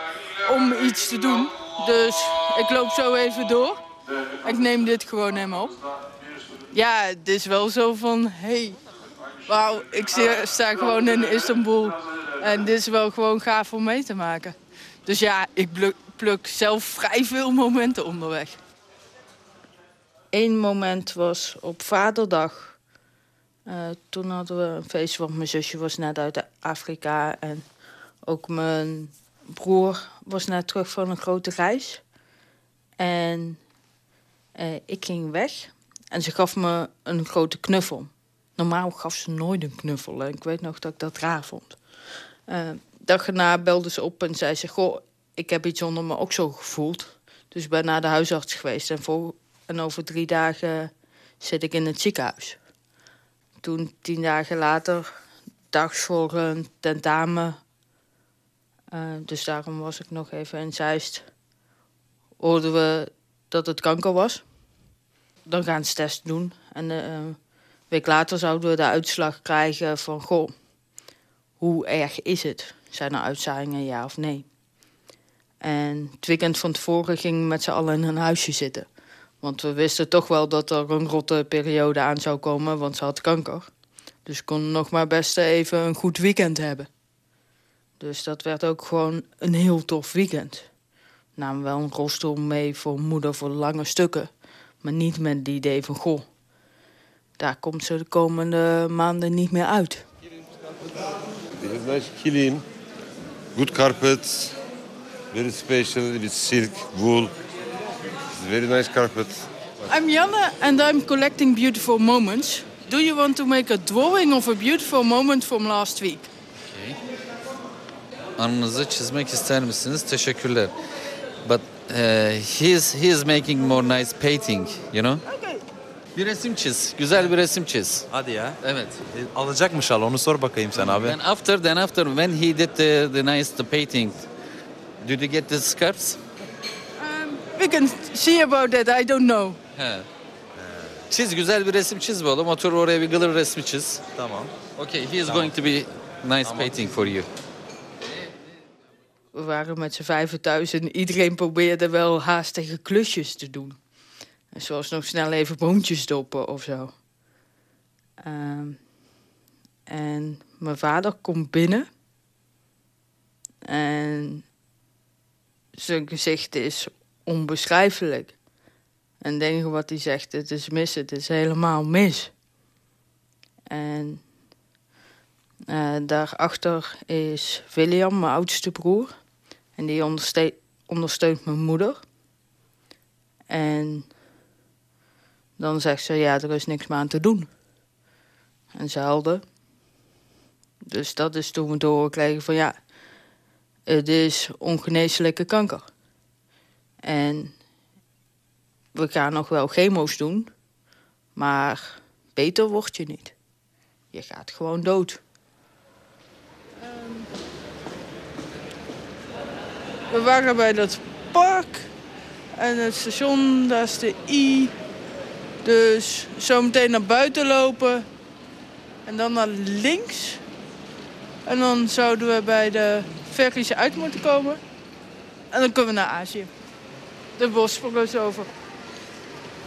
om iets te doen. Dus ik loop zo even door. Ik neem dit gewoon helemaal op. Ja, het is wel zo van, hey, wauw, ik sta gewoon in Istanbul. En dit is wel gewoon gaaf om mee te maken. Dus ja, ik pluk, zelf vrij veel momenten onderweg. Eén moment was op vaderdag. Uh, toen hadden we een feest, want mijn zusje was net uit Afrika. En ook mijn broer was net terug van een grote reis. En uh, ik ging weg. En ze gaf me een grote knuffel. Normaal gaf ze nooit een knuffel. En ik weet nog dat ik dat raar vond. Uh, dag belde ze op en zei ze... Goh, ik heb iets onder mijn oksel gevoeld. Dus ik ben naar de huisarts geweest. En, voor, en over drie dagen zit ik in het ziekenhuis. Toen, tien dagen later, dags voor een tentamen... Uh, dus daarom was ik nog even in Zeist. Hoorden we dat het kanker was. Dan gaan ze testen doen. En een week later zouden we de uitslag krijgen van... Goh, hoe erg is het? Zijn er uitzaaiingen, ja of nee? En het weekend van tevoren gingen we met z'n allen in een huisje zitten. Want we wisten toch wel dat er een rotte periode aan zou komen, want ze had kanker. Dus kon nog maar best even een goed weekend hebben. Dus dat werd ook gewoon een heel tof weekend. Namen wel een rolstoel mee voor moeder voor lange stukken. Maar niet met het idee van, goh, daar komt ze de komende maanden niet meer uit. It is nice clean, good carpet, very special with silk, wool. It's very nice carpet. I'm Janne and I'm collecting beautiful moments. Do you want to make a drawing of a beautiful moment from last week? Anınızı çizmek ister misiniz? Teşekkürler. But uh, he is he is making more nice painting, you know? Bir resim çiz. Güzel bir resim çiz. Hadi ya. Evet. Alacak mı şal? Onu sor bakayım sen abi. Then after then after when he did the, the nice the painting, did you get the scarves? We can see about that, I don't know. He. Çiz güzel bir resim çiz be oğlum. Otur oraya bir gılır resmi çiz. Tamam. Okay, he is Tamam. going to be nice painting for you. We waren met z'n vijven thuis en iedereen probeerde wel haastige klusjes te doen. Zoals nog snel even boontjes doppen of zo. Ehm, en mijn vader komt binnen. En zijn gezicht is onbeschrijfelijk. En het enige wat hij zegt, het is mis, het is helemaal mis. En eh, daarachter is William, mijn oudste broer. En die onderste- ondersteunt mijn moeder. En dan zegt ze, ja, er is niks meer aan te doen. En ze huilde. Dus dat is toen we doorgekregen van, ja, het is ongeneeslijke kanker. En we gaan nog wel chemo's doen, maar beter word je niet. Je gaat gewoon dood. We waren bij dat park. En het station, daar is de I. Dus zometeen naar buiten lopen. En dan naar links. En dan zouden we bij de ferries uit moeten komen. En dan kunnen we naar Azië. De Bosporus over.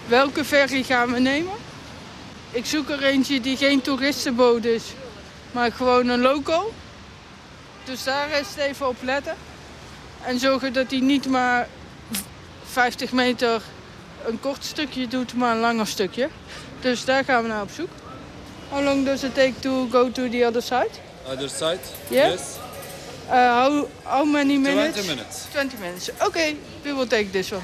Welke ferry gaan we nemen? Ik zoek er eentje die geen toeristenboot is. Maar gewoon een loco. Dus daar het even op letten. En zorgen dat hij niet maar 50 meter een kort stukje doet, maar een langer stukje. Dus daar gaan we naar op zoek. How long does it take to go to the other side? Other side? Yeah? Yes. Uh, how, how many minutes? 20 minutes. 20 minutes. Okay, we will take this one.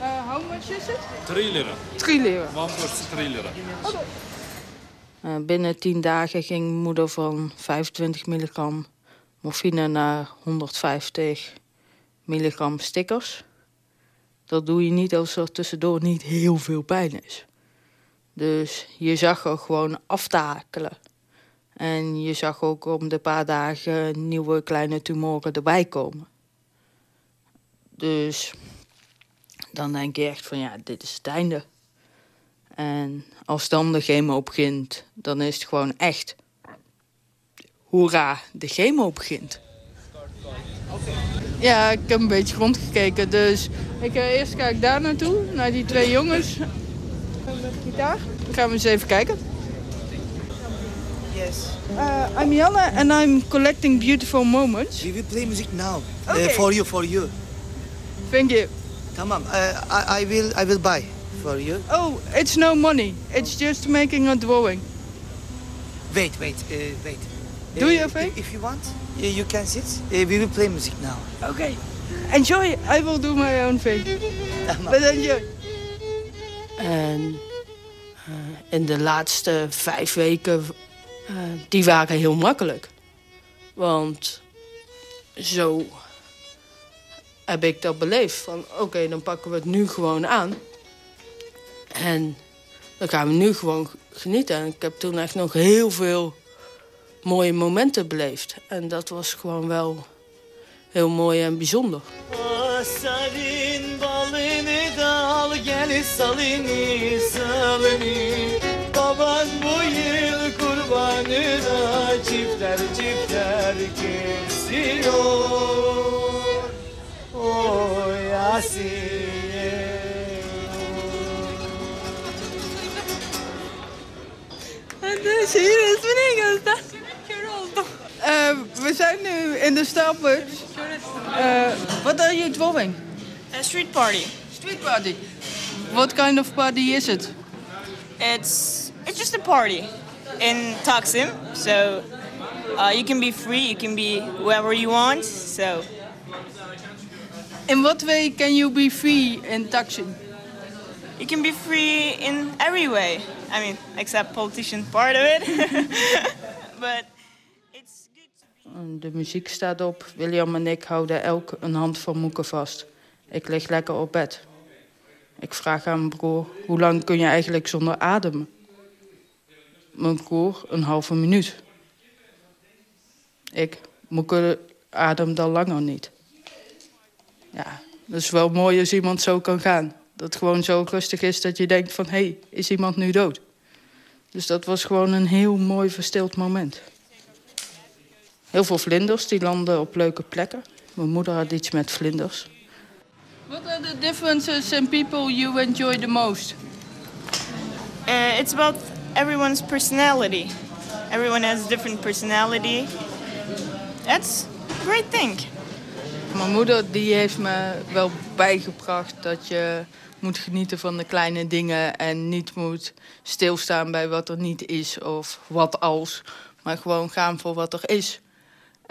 Uh, how much is it? 3 lira. 3 lira. One person 3 lira. Uh, binnen 10 dagen ging moeder van 25 milligram morfine naar 150 milligram stickers. Dat doe je niet als er tussendoor niet heel veel pijn is. Dus je zag er gewoon aftakelen. En je zag ook om de paar dagen nieuwe kleine tumoren erbij komen. Dus dan denk je echt van ja, dit is het einde. En als dan de chemo begint, dan is het gewoon echt... Hoera, de chemo begint. Ja, ik heb een beetje rondgekeken. Dus ik, eh, eerst ga ik daar naartoe, naar die twee jongens met gitaar. Dan gaan we eens even kijken. Yes. Uh, I'm Janne and I'm collecting beautiful moments. We will play music now. Okay. Uh, for you, for you. Thank you. Come on. Uh, I, I will, I will buy for you. Oh, it's no money. It's just making a drawing. Wait, wait, uh, wait. Do Uh, you think? If you want, you can sit. Uh, we will play music now. Okay. Enjoy. I will do my own thing. But enjoy. En eh, in de laatste vijf weken, eh, die waren heel makkelijk. Want zo heb ik dat beleefd. Van oké, dan pakken we het nu gewoon aan. En dan gaan we nu gewoon genieten. En ik heb toen echt nog heel veel mooie momenten beleefd. En dat was gewoon wel heel mooi en bijzonder. En is we zijn nu in de Starbucks. Uh, what are you doing? A street party. Street party. What kind of party is it? It's it's just a party in Taksim. So uh, you can be free. You can be whoever you want. So In what way can you be free in Taksim? you can be free in every way. I mean, except politician part of it. but De muziek staat op. William en ik houden elk een hand van Moeke vast. Ik lig lekker op bed. Ik vraag aan mijn broer, hoe lang kun je eigenlijk zonder ademen? Mijn broer, een halve minuut. Ik, Moeke ademt al langer niet. Ja, dat is wel mooi als iemand zo kan gaan. Dat gewoon zo rustig is dat je denkt van... hé, hey, is iemand nu dood? Dus dat was gewoon een heel mooi verstild moment. Heel veel vlinders, die landen op leuke plekken. Mijn moeder had iets met vlinders. What are the differences in people you enjoy the most? uh, it's about everyone's personality. Everyone has a different personality. That's a great thing. Mijn moeder die heeft me wel bijgebracht dat je moet genieten van de kleine dingen... en niet moet stilstaan bij wat er niet is of wat als... maar gewoon gaan voor wat er is.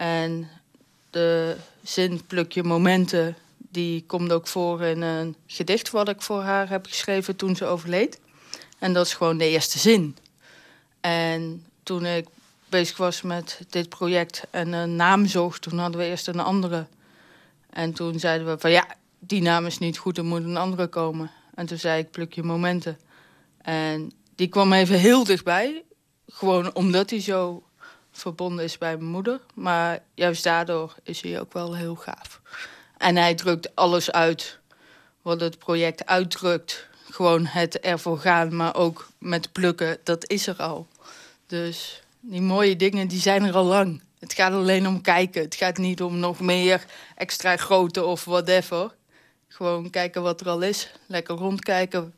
En de zin pluk je momenten, die komt ook voor in een gedicht... wat ik voor haar heb geschreven toen ze overleed. En dat is gewoon de eerste zin. En toen ik bezig was met dit project en een naam zocht... toen hadden we eerst een andere... En toen zeiden we van ja, die naam is niet goed, er moet een andere komen. En toen zei ik, pluk je momenten. En die kwam even heel dichtbij. Gewoon omdat hij zo verbonden is bij mijn moeder. Maar juist daardoor is hij ook wel heel gaaf. En hij drukt alles uit wat het project uitdrukt. Gewoon het ervoor gaan, maar ook met plukken, dat is er al. Dus die mooie dingen, die zijn er al lang. Het gaat alleen om kijken. Het gaat niet om nog meer extra grote of whatever. Gewoon kijken wat er al is. Lekker rondkijken.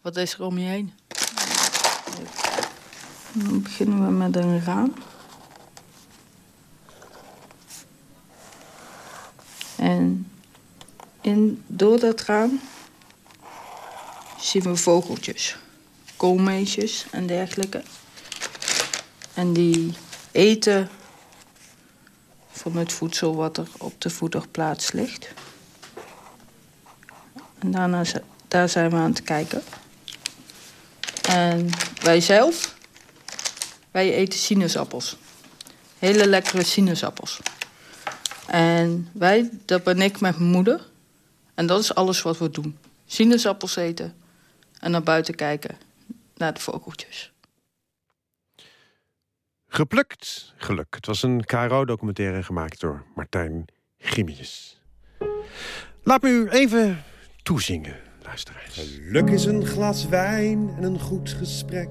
Wat is er om je heen? Dan beginnen we met een raam. En in, door dat raam zien we vogeltjes. Koolmeesjes en dergelijke. En die eten van het voedsel wat er op de voederplaats ligt. En daarna, daar zijn we aan het kijken. En wij zelf, wij eten sinaasappels. Hele lekkere sinaasappels. En wij, dat ben ik met mijn moeder. En dat is alles wat we doen. Sinaasappels eten en naar buiten kijken, naar de vogeltjes. Geplukt geluk. Het was een KRO-documentaire gemaakt door Martijn Gimmius. Laat me u even toezingen, luisteraars. Geluk is een glas wijn en een goed gesprek.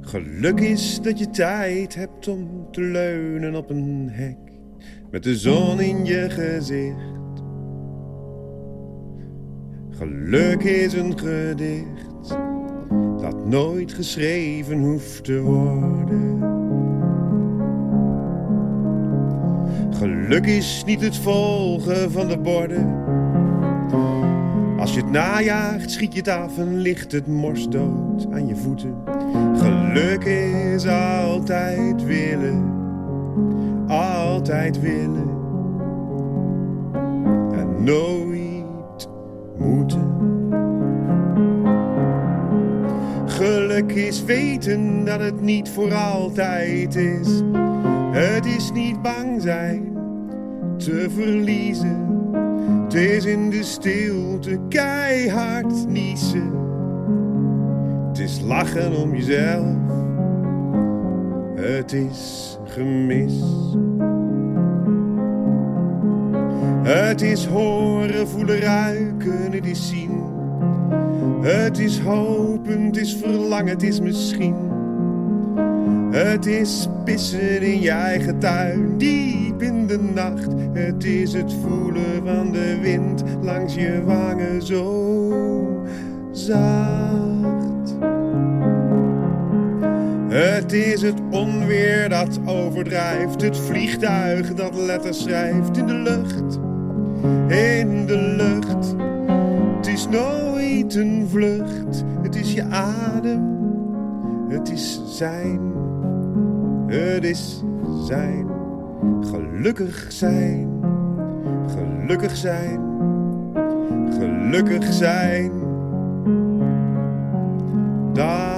Geluk is dat je tijd hebt om te leunen op een hek. Met de zon in je gezicht. Geluk is een gedicht dat nooit geschreven hoeft te worden. Geluk is niet het volgen van de borden. Als je het najaagt, schiet je het af en ligt het morsdood aan je voeten. Geluk is altijd willen, altijd willen. En nooit moeten. Geluk is weten dat het niet voor altijd is. Het is niet bang zijn te verliezen. Het is in de stilte keihard niezen. Het is lachen om jezelf. Het is Het is horen, voelen, ruiken, het is zien. Het is hopen, het is verlangen, het is misschien. Het is pissen in je eigen tuin, diep in de nacht. Het is het voelen van de wind langs je wangen zo zacht. Het is het onweer dat overdrijft, het vliegtuig dat letters schrijft in de lucht, in de lucht. Het is nooit een vlucht, het is je adem, het is zijn, het is zijn, gelukkig zijn, gelukkig zijn, gelukkig zijn. Dat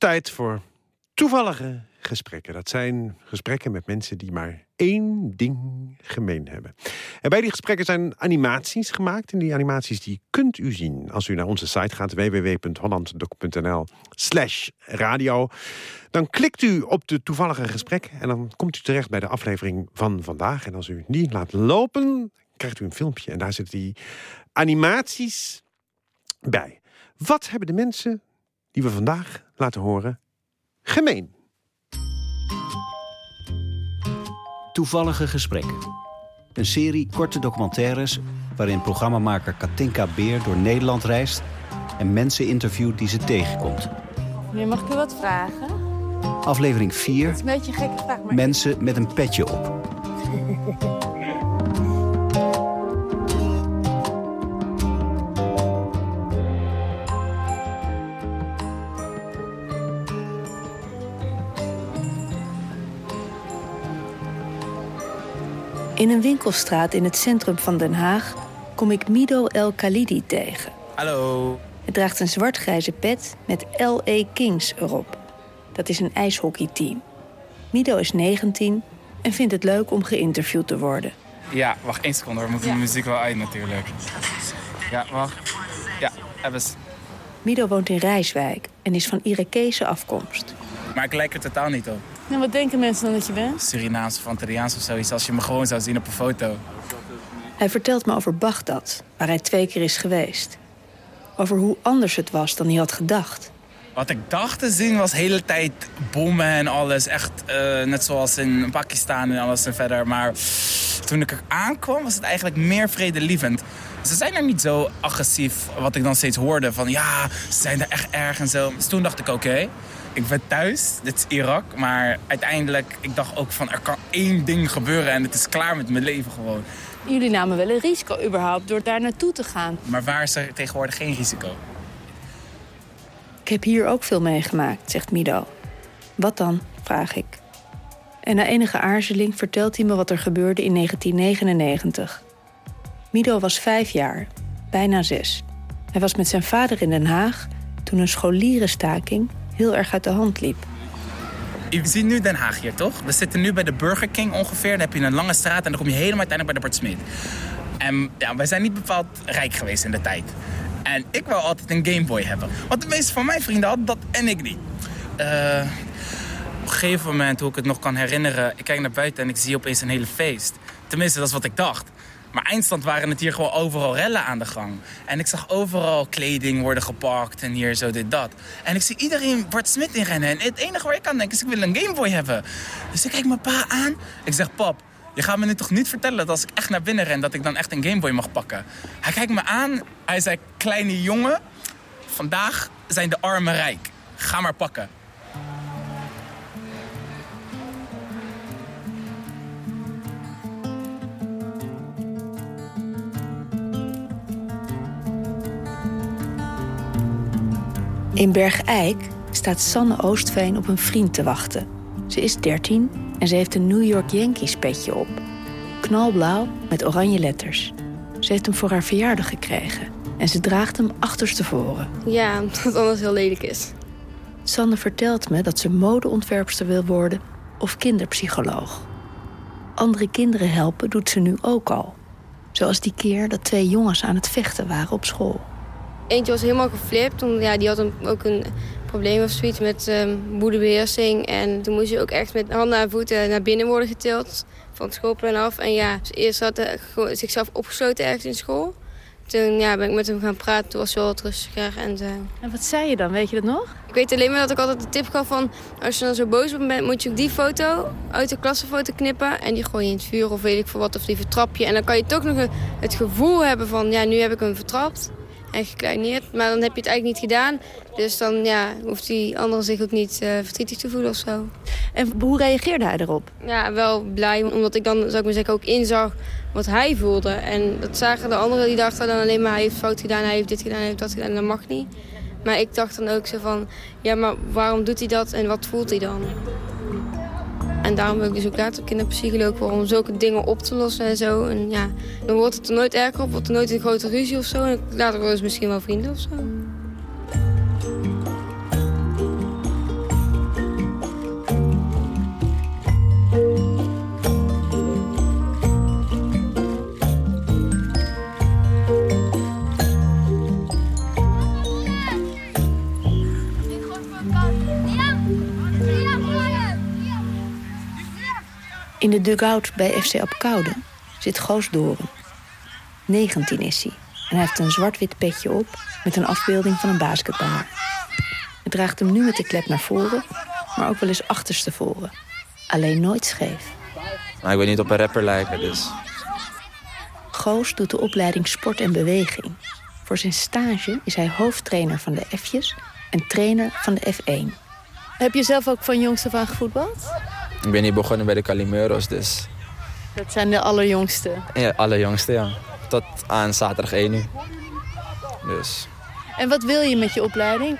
tijd voor toevallige gesprekken. Dat zijn gesprekken met mensen die maar één ding gemeen hebben. En bij die gesprekken zijn animaties gemaakt. En die animaties die kunt u zien als u naar onze site gaat... www.hollanddoc.nl slash radio. Dan klikt u op de toevallige gesprek... en dan komt u terecht bij de aflevering van vandaag. En als u die laat lopen, krijgt u een filmpje. En daar zitten die animaties bij. Wat hebben de mensen die we vandaag laten horen gemeen? Toevallige gesprekken. Een serie korte documentaires waarin programmamaker Katinka Beer door Nederland reist en mensen interviewt die ze tegenkomt. Nu mag ik u wat vragen? Aflevering 4. Het is een beetje een gekke vraag, maar... Mensen met een petje op. In een winkelstraat in het centrum van Den Haag kom ik Mido El Khalidi tegen. Hallo. Hij draagt een zwart-grijze pet met LA Kings erop. Dat is een ijshockeyteam. Mido is 19 en vindt het leuk om geïnterviewd te worden. Ja, wacht één seconde. We moeten Ja. de muziek wel uit natuurlijk. Ja, wacht. Ja, even. Mido woont in Rijswijk en is van Irakese afkomst. Maar ik lijk er totaal niet op. Nou, wat denken mensen dan dat je bent? Surinaams of Antilliaans of zoiets. Als je me gewoon zou zien op een foto. Hij vertelt me over Bagdad, waar hij twee keer is geweest. Over hoe anders het was dan hij had gedacht. Wat ik dacht te zien was de hele tijd bommen en alles. Echt eh, net zoals in Pakistan en alles en verder. Maar toen ik er aankwam was het eigenlijk meer vredelievend. Ze zijn er niet zo agressief, wat ik dan steeds hoorde. Van ja, ze zijn er echt erg en zo. Dus toen dacht ik, oké, ik ben thuis. Dit is Irak. Maar uiteindelijk, ik dacht ook van er kan één ding gebeuren. En het is klaar met mijn leven gewoon. Jullie namen wel een risico überhaupt door daar naartoe te gaan. Maar waar is er tegenwoordig geen risico? Ik heb hier ook veel meegemaakt, zegt Mido. Wat dan? vraag ik. En na enige aarzeling vertelt hij me wat er gebeurde in 1999. Mido was vijf jaar, bijna zes. Hij was met zijn vader in Den Haag toen een scholierenstaking heel erg uit de hand liep. Je ziet nu Den Haag hier, toch? We zitten nu bij de Burger King ongeveer. Dan heb je een lange straat en dan kom je helemaal uiteindelijk bij de Bart Smit. En ja, wij zijn niet bepaald rijk geweest in de tijd. En ik wou altijd een Game Boy hebben. Want de meeste van mijn vrienden hadden dat en ik niet. Eh, op een gegeven moment, hoe ik het nog kan herinneren... ik kijk naar buiten en ik zie opeens een hele feest. Tenminste, dat is wat ik dacht. Maar eindstand waren het hier gewoon overal rellen aan de gang. En ik zag overal kleding worden gepakt en hier zo dit dat. En ik zie iedereen Bart Smit inrennen. En het enige waar ik aan denk is ik wil een Game Boy hebben. Dus ik kijk mijn pa aan. Ik zeg, pap, je gaat me nu toch niet vertellen dat als ik echt naar binnen ren... dat ik dan echt een Game Boy mag pakken? Hij kijkt me aan. Hij zei, kleine jongen, vandaag zijn de armen rijk. Ga maar pakken. In Bergijk staat Sanne Oostveen op een vriend te wachten. Ze is 13 en ze heeft een New York Yankees petje op. Knalblauw met oranje letters. Ze heeft hem voor haar verjaardag gekregen en ze draagt hem achterstevoren. Ja, omdat het anders heel lelijk is. Sanne vertelt me dat ze modeontwerpster wil worden of kinderpsycholoog. Andere kinderen helpen doet ze nu ook al. Zoals die keer dat twee jongens aan het vechten waren op school. Eentje was helemaal geflipt. Omdat, ja, die had een, ook een probleem of zoiets met um, boedebeheersing. En toen moest hij ook echt met handen en voeten naar binnen worden getild van het schoolplein af. En ja, dus eerst had hij zichzelf opgesloten ergens in school. Toen ja, ben ik met hem gaan praten, toen was hij wel wat rustiger. En, uh... en wat zei je dan, weet je dat nog? Ik weet alleen maar dat ik altijd de tip gaf van... als je dan zo boos bent, moet je ook die foto uit de klassenfoto knippen... en die gooi je in het vuur of weet ik veel wat, of die vertrap je. En dan kan je toch nog het gevoel hebben van... ja, nu heb ik hem vertrapt en gekleineerd. Maar dan heb je het eigenlijk niet gedaan. Dus dan ja, hoeft die andere zich ook niet uh, verdrietig te voelen of zo. En hoe reageerde hij erop? Ja, wel blij. Omdat ik dan, zou ik maar zeggen, ook inzag wat hij voelde. En dat zagen de anderen, die dachten dan alleen maar... hij heeft fout gedaan, hij heeft dit gedaan, hij heeft dat gedaan. En dat mag niet. Maar ik dacht dan ook zo van... ja, maar waarom doet hij dat en wat voelt hij dan? En daarom wil ik dus ook later kinderpsycholoog worden om zulke dingen op te lossen en zo. En ja, dan wordt het er nooit erger op, wordt er nooit een grote ruzie of zo. En later worden ze misschien wel vrienden of zo. In de dugout bij FC Apkoude zit Goos Doren. 19 is hij en hij heeft een zwart-wit petje op met een afbeelding van een basketballer. Hij draagt hem nu met de klep naar voren, maar ook wel eens achterstevoren. Alleen nooit scheef. Maar ik wil niet op een rapper lijken, dus... Goos doet de opleiding Sport en Beweging. Voor zijn stage is hij hoofdtrainer van de F'jes en trainer van de F1. Heb je zelf ook van jongs af aan gevoetbald? Ik ben hier begonnen bij de Calimeuros, dus... Dat zijn de allerjongste? Ja, allerjongste, ja. Tot aan zaterdag 1 uur. Dus... En wat wil je met je opleiding?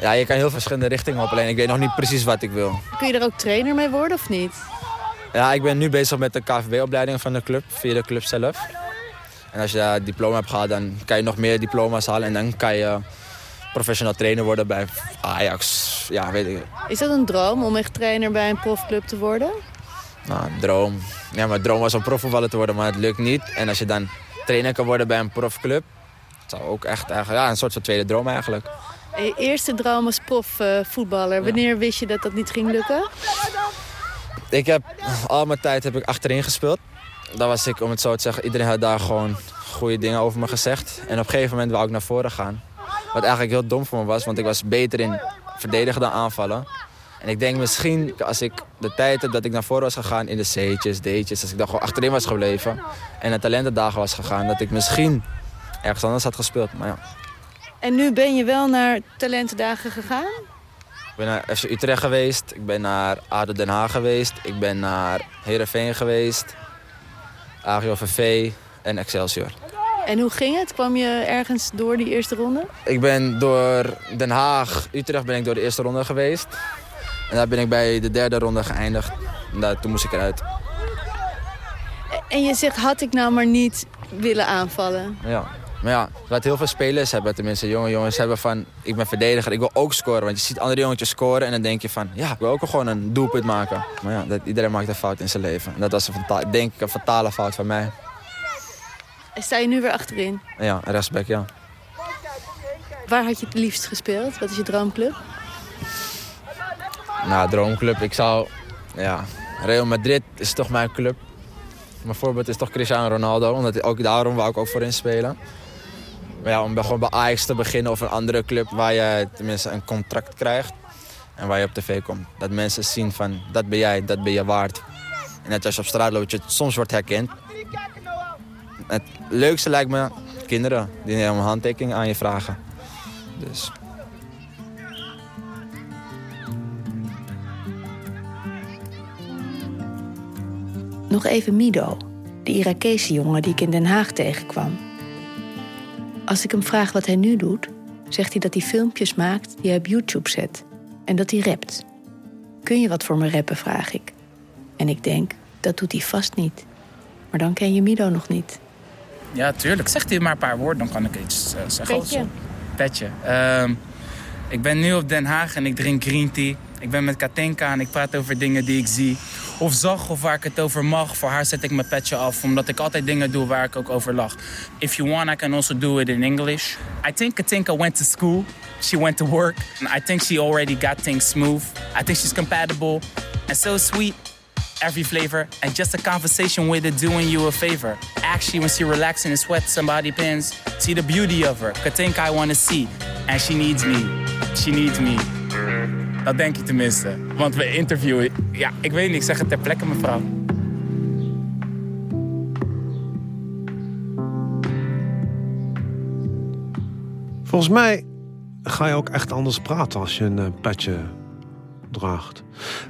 Ja, je kan heel verschillende richtingen op. Alleen ik weet nog niet precies wat ik wil. Kun je er ook trainer mee worden of niet? Ja, ik ben nu bezig met de KVB-opleiding van de club, via de club zelf. En als je daar diploma hebt gehad, dan kan je nog meer diploma's halen. En dan kan je professional trainer worden bij Ajax. Ja, weet ik. Is dat een droom om echt trainer bij een profclub te worden? Nou, droom. Ja, mijn droom was om profvoetballer te worden, maar het lukt niet. En als je dan trainer kan worden bij een profclub... dat zou ook echt eigenlijk, ja, een soort van tweede droom eigenlijk. En je eerste droom als profvoetballer. Wanneer wist je dat dat niet ging lukken? Ik heb al mijn tijd heb ik achterin gespeeld. Daar was ik, om het zo te zeggen, iedereen had daar gewoon goede dingen over me gezegd. En op een gegeven moment wou ik naar voren gaan. Wat eigenlijk heel dom voor me was, want ik was beter in verdedigen dan aanvallen. En ik denk misschien, als ik de tijd heb dat ik naar voren was gegaan in de C'tjes, D'tjes... als ik dan gewoon achterin was gebleven en naar talentendagen was gegaan... dat ik misschien ergens anders had gespeeld, maar ja. En nu ben je wel naar talentendagen gegaan? Ik ben naar FC Utrecht geweest, ik ben naar ADO Den Haag geweest... ik ben naar Heerenveen geweest, AGOVV en Excelsior. En hoe ging het? Kwam je ergens door die eerste ronde? Ik ben door Den Haag, Utrecht ben ik door de eerste ronde geweest. En daar ben ik bij de derde ronde geëindigd. En daar, toen moest ik eruit. En je zegt, had ik nou maar niet willen aanvallen? Ja. Maar ja, wat heel veel spelers hebben, tenminste jonge jongens hebben van... ik ben verdediger, ik wil ook scoren. Want je ziet andere jongetjes scoren en dan denk je van... ja, ik wil ook gewoon een doelpunt maken. Maar ja, dat, iedereen maakt een fout in zijn leven. En dat was een, denk ik een fatale fout van mij. Sta je nu weer achterin? Ja, rechtsback, ja. Waar had je het liefst gespeeld? Wat is je droomclub? Nou, droomclub. Ik zou... Ja, Real Madrid is toch mijn club. Mijn voorbeeld is toch Cristiano Ronaldo. Omdat ook daarom wou ik ook voor in spelen. Maar ja, om gewoon bij Ajax te beginnen of een andere club... waar je tenminste een contract krijgt. En waar je op tv komt. Dat mensen zien van, dat ben jij, dat ben je waard. En dat als je op straat loopt, je soms wordt herkend. Het leukste lijkt me kinderen die een handtekening aan je vragen. Dus... Nog even Mido, de Irakese jongen die ik in Den Haag tegenkwam. Als ik hem vraag wat hij nu doet, zegt hij dat hij filmpjes maakt die hij op YouTube zet en dat hij rapt. Kun je wat voor me rappen, vraag ik. En ik denk, dat doet hij vast niet. Maar dan ken je Mido nog niet. Ja, tuurlijk. Zegt hij maar een paar woorden, dan kan ik iets uh, zeggen. Petje. Petje. Um, ik ben nu op Den Haag en ik drink green tea. Ik ben met Katenka en ik praat over dingen die ik zie. of zag of waar ik het over mag. Voor haar zet ik mijn petje af, omdat ik altijd dingen doe waar ik ook over lach. If you want, I can also do it in English. I think Katinka went to school. She went to work. And I think she already got things smooth. I think she's compatible and so sweet. Every flavor and just a conversation with it doing you a favor. Actually, when she relaxing and sweat somebody pins, see the beauty of her. Katinka I want to see. And she needs me. She needs me. Dat denk ik tenminste. Want we interviewen... Ja, ik weet niet, ik zeg het ter plekke, mevrouw. Volgens mij ga je ook echt anders praten als je een uh, petje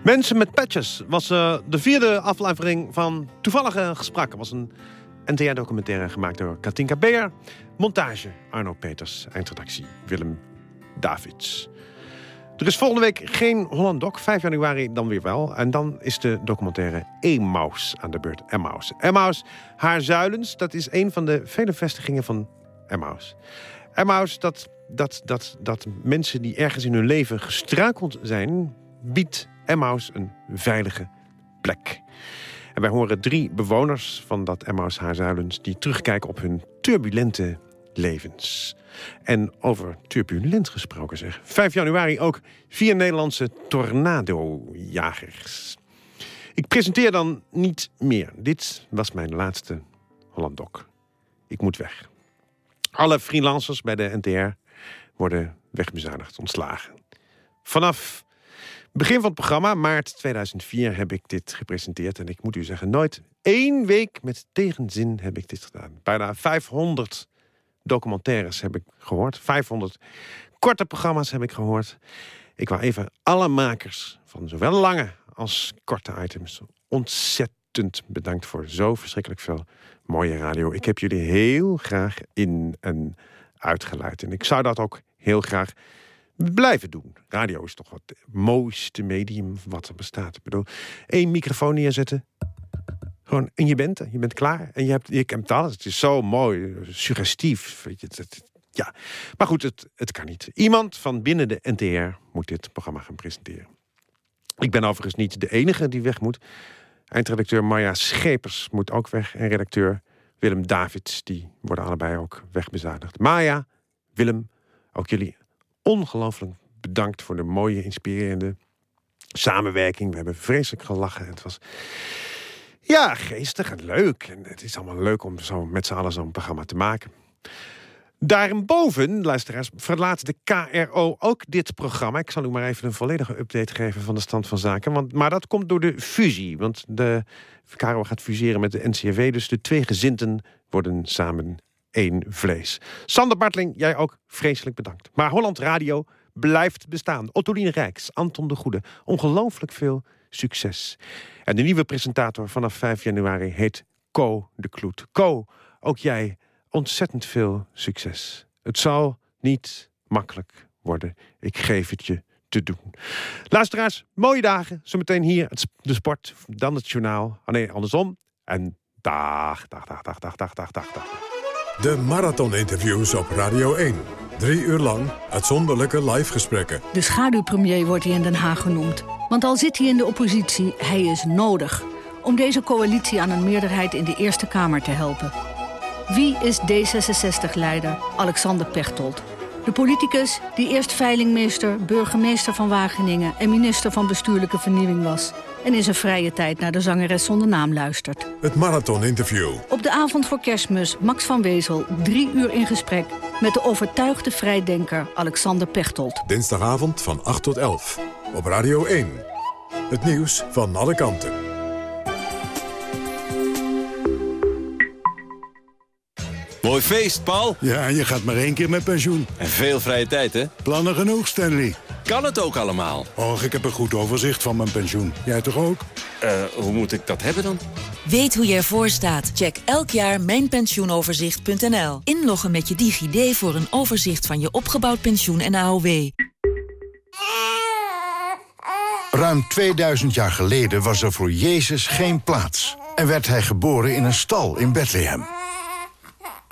Mensen met patches was uh, de vierde aflevering van Toevallige Gesprekken. was een NTR-documentaire gemaakt door Katinka Beer. Montage Arno Peters. Eindredactie Willem Davids. Er is volgende week geen Holland Doc. 5 januari dan weer wel. En dan is de documentaire Emmaus aan de beurt. Emmaus. Emmaus, haar zuilens. Dat is een van de vele vestigingen van Emmaus. Emmaus, dat, dat, dat, dat mensen die ergens in hun leven gestruikeld zijn... biedt Emmaus een veilige plek. En wij horen drie bewoners van dat Emmaus Haarzuilens... die terugkijken op hun turbulente levens. En over turbulent gesproken zeg. 5 januari ook vier Nederlandse tornadojagers. Ik presenteer dan niet meer. Dit was mijn laatste Holland Doc. Ik moet weg. Alle freelancers bij de NTR worden wegbezuinigd, ontslagen. Vanaf begin van het programma, maart 2004, heb ik dit gepresenteerd. En ik moet u zeggen, nooit één week met tegenzin heb ik dit gedaan. Bijna 500 documentaires heb ik gehoord. 500 korte programma's heb ik gehoord. Ik wou even alle makers van zowel lange als korte items ontzettend bedankt voor zo verschrikkelijk veel mooie radio. Ik heb jullie heel graag in en uitgeluid. En ik zou dat ook heel graag blijven doen. Radio is toch het mooiste medium wat er bestaat. Ik bedoel, één microfoon neerzetten. Gewoon, en je bent er, je bent klaar. En je hebt, je hebt alles. Het is zo mooi, suggestief. Weet je, ja. Maar goed, het, het kan niet. Iemand van binnen de NTR moet dit programma gaan presenteren. Ik ben overigens niet de enige die weg moet. Eindredacteur Maya Schepers moet ook weg. En redacteur Willem Davids, die worden allebei ook wegbezuinigd. Maya, Willem, ook jullie ongelooflijk bedankt voor de mooie, inspirerende samenwerking. We hebben vreselijk gelachen. Het was ja, geestig en leuk. En het is allemaal leuk om zo met z'n allen zo'n programma te maken. Daarboven, luisteraars, verlaat de KRO ook dit programma. Ik zal u maar even een volledige update geven van de stand van zaken. Want, maar dat komt door de fusie. Want de KRO gaat fuseren met de NCRV. Dus de twee gezinten worden samen één vlees. Sander Bartling, jij ook vreselijk bedankt. Maar Holland Radio blijft bestaan. Ottoline Rijks, Anton de Goede. Ongelooflijk veel succes. En de nieuwe presentator vanaf 5 januari heet Co de Kloet. Co, ook jij ontzettend veel succes. Het zal niet makkelijk worden. Ik geef het je te doen. Luisteraars, mooie dagen. Zometeen hier de sport, dan het journaal. Ah nee, andersom. En dag, dag, dag, dag, dag, dag, dag, dag. dag. De marathon-interviews op Radio 1. Drie uur lang uitzonderlijke live gesprekken. De schaduwpremier wordt hij in Den Haag genoemd. Want al zit hij in de oppositie, hij is nodig... om deze coalitie aan een meerderheid in de Eerste Kamer te helpen. Wie is D66-leider Alexander Pechtold? De politicus die eerst veilingmeester, burgemeester van Wageningen... en minister van Bestuurlijke Vernieuwing was... en in zijn vrije tijd naar de zangeres zonder naam luistert. Het Marathon-interview. Op de avond voor kerstmis Max van Wezel drie uur in gesprek... met de overtuigde vrijdenker Alexander Pechtold. Dinsdagavond van 8 tot 11. Op Radio 1. Het nieuws van alle kanten. Mooi feest, Paul. Ja, je gaat maar één keer met pensioen. En veel vrije tijd, hè? Plannen genoeg, Stanley. Kan het ook allemaal? Och, ik heb een goed overzicht van mijn pensioen. Jij toch ook? Eh, hoe moet ik dat hebben dan? Weet hoe je ervoor staat? Check elk jaar mijnpensioenoverzicht.nl. Inloggen met je DigiD voor een overzicht van je opgebouwd pensioen en AOW. Ruim 2000 jaar geleden was er voor Jezus geen plaats. En werd hij geboren in een stal in Bethlehem.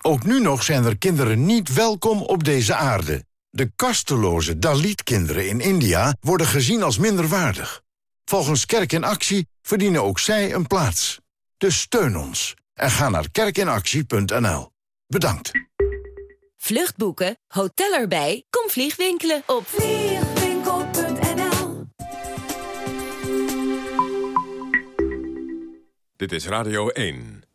Ook nu nog zijn er kinderen niet welkom op deze aarde. De kasteloze Dalit-kinderen in India worden gezien als minderwaardig. Volgens Kerk in Actie verdienen ook zij een plaats. Dus steun ons en ga naar kerkinactie.nl. Bedankt. Vluchtboeken, hotel erbij, kom vliegwinkelen op vliegwinkel.nl. Dit is Radio 1.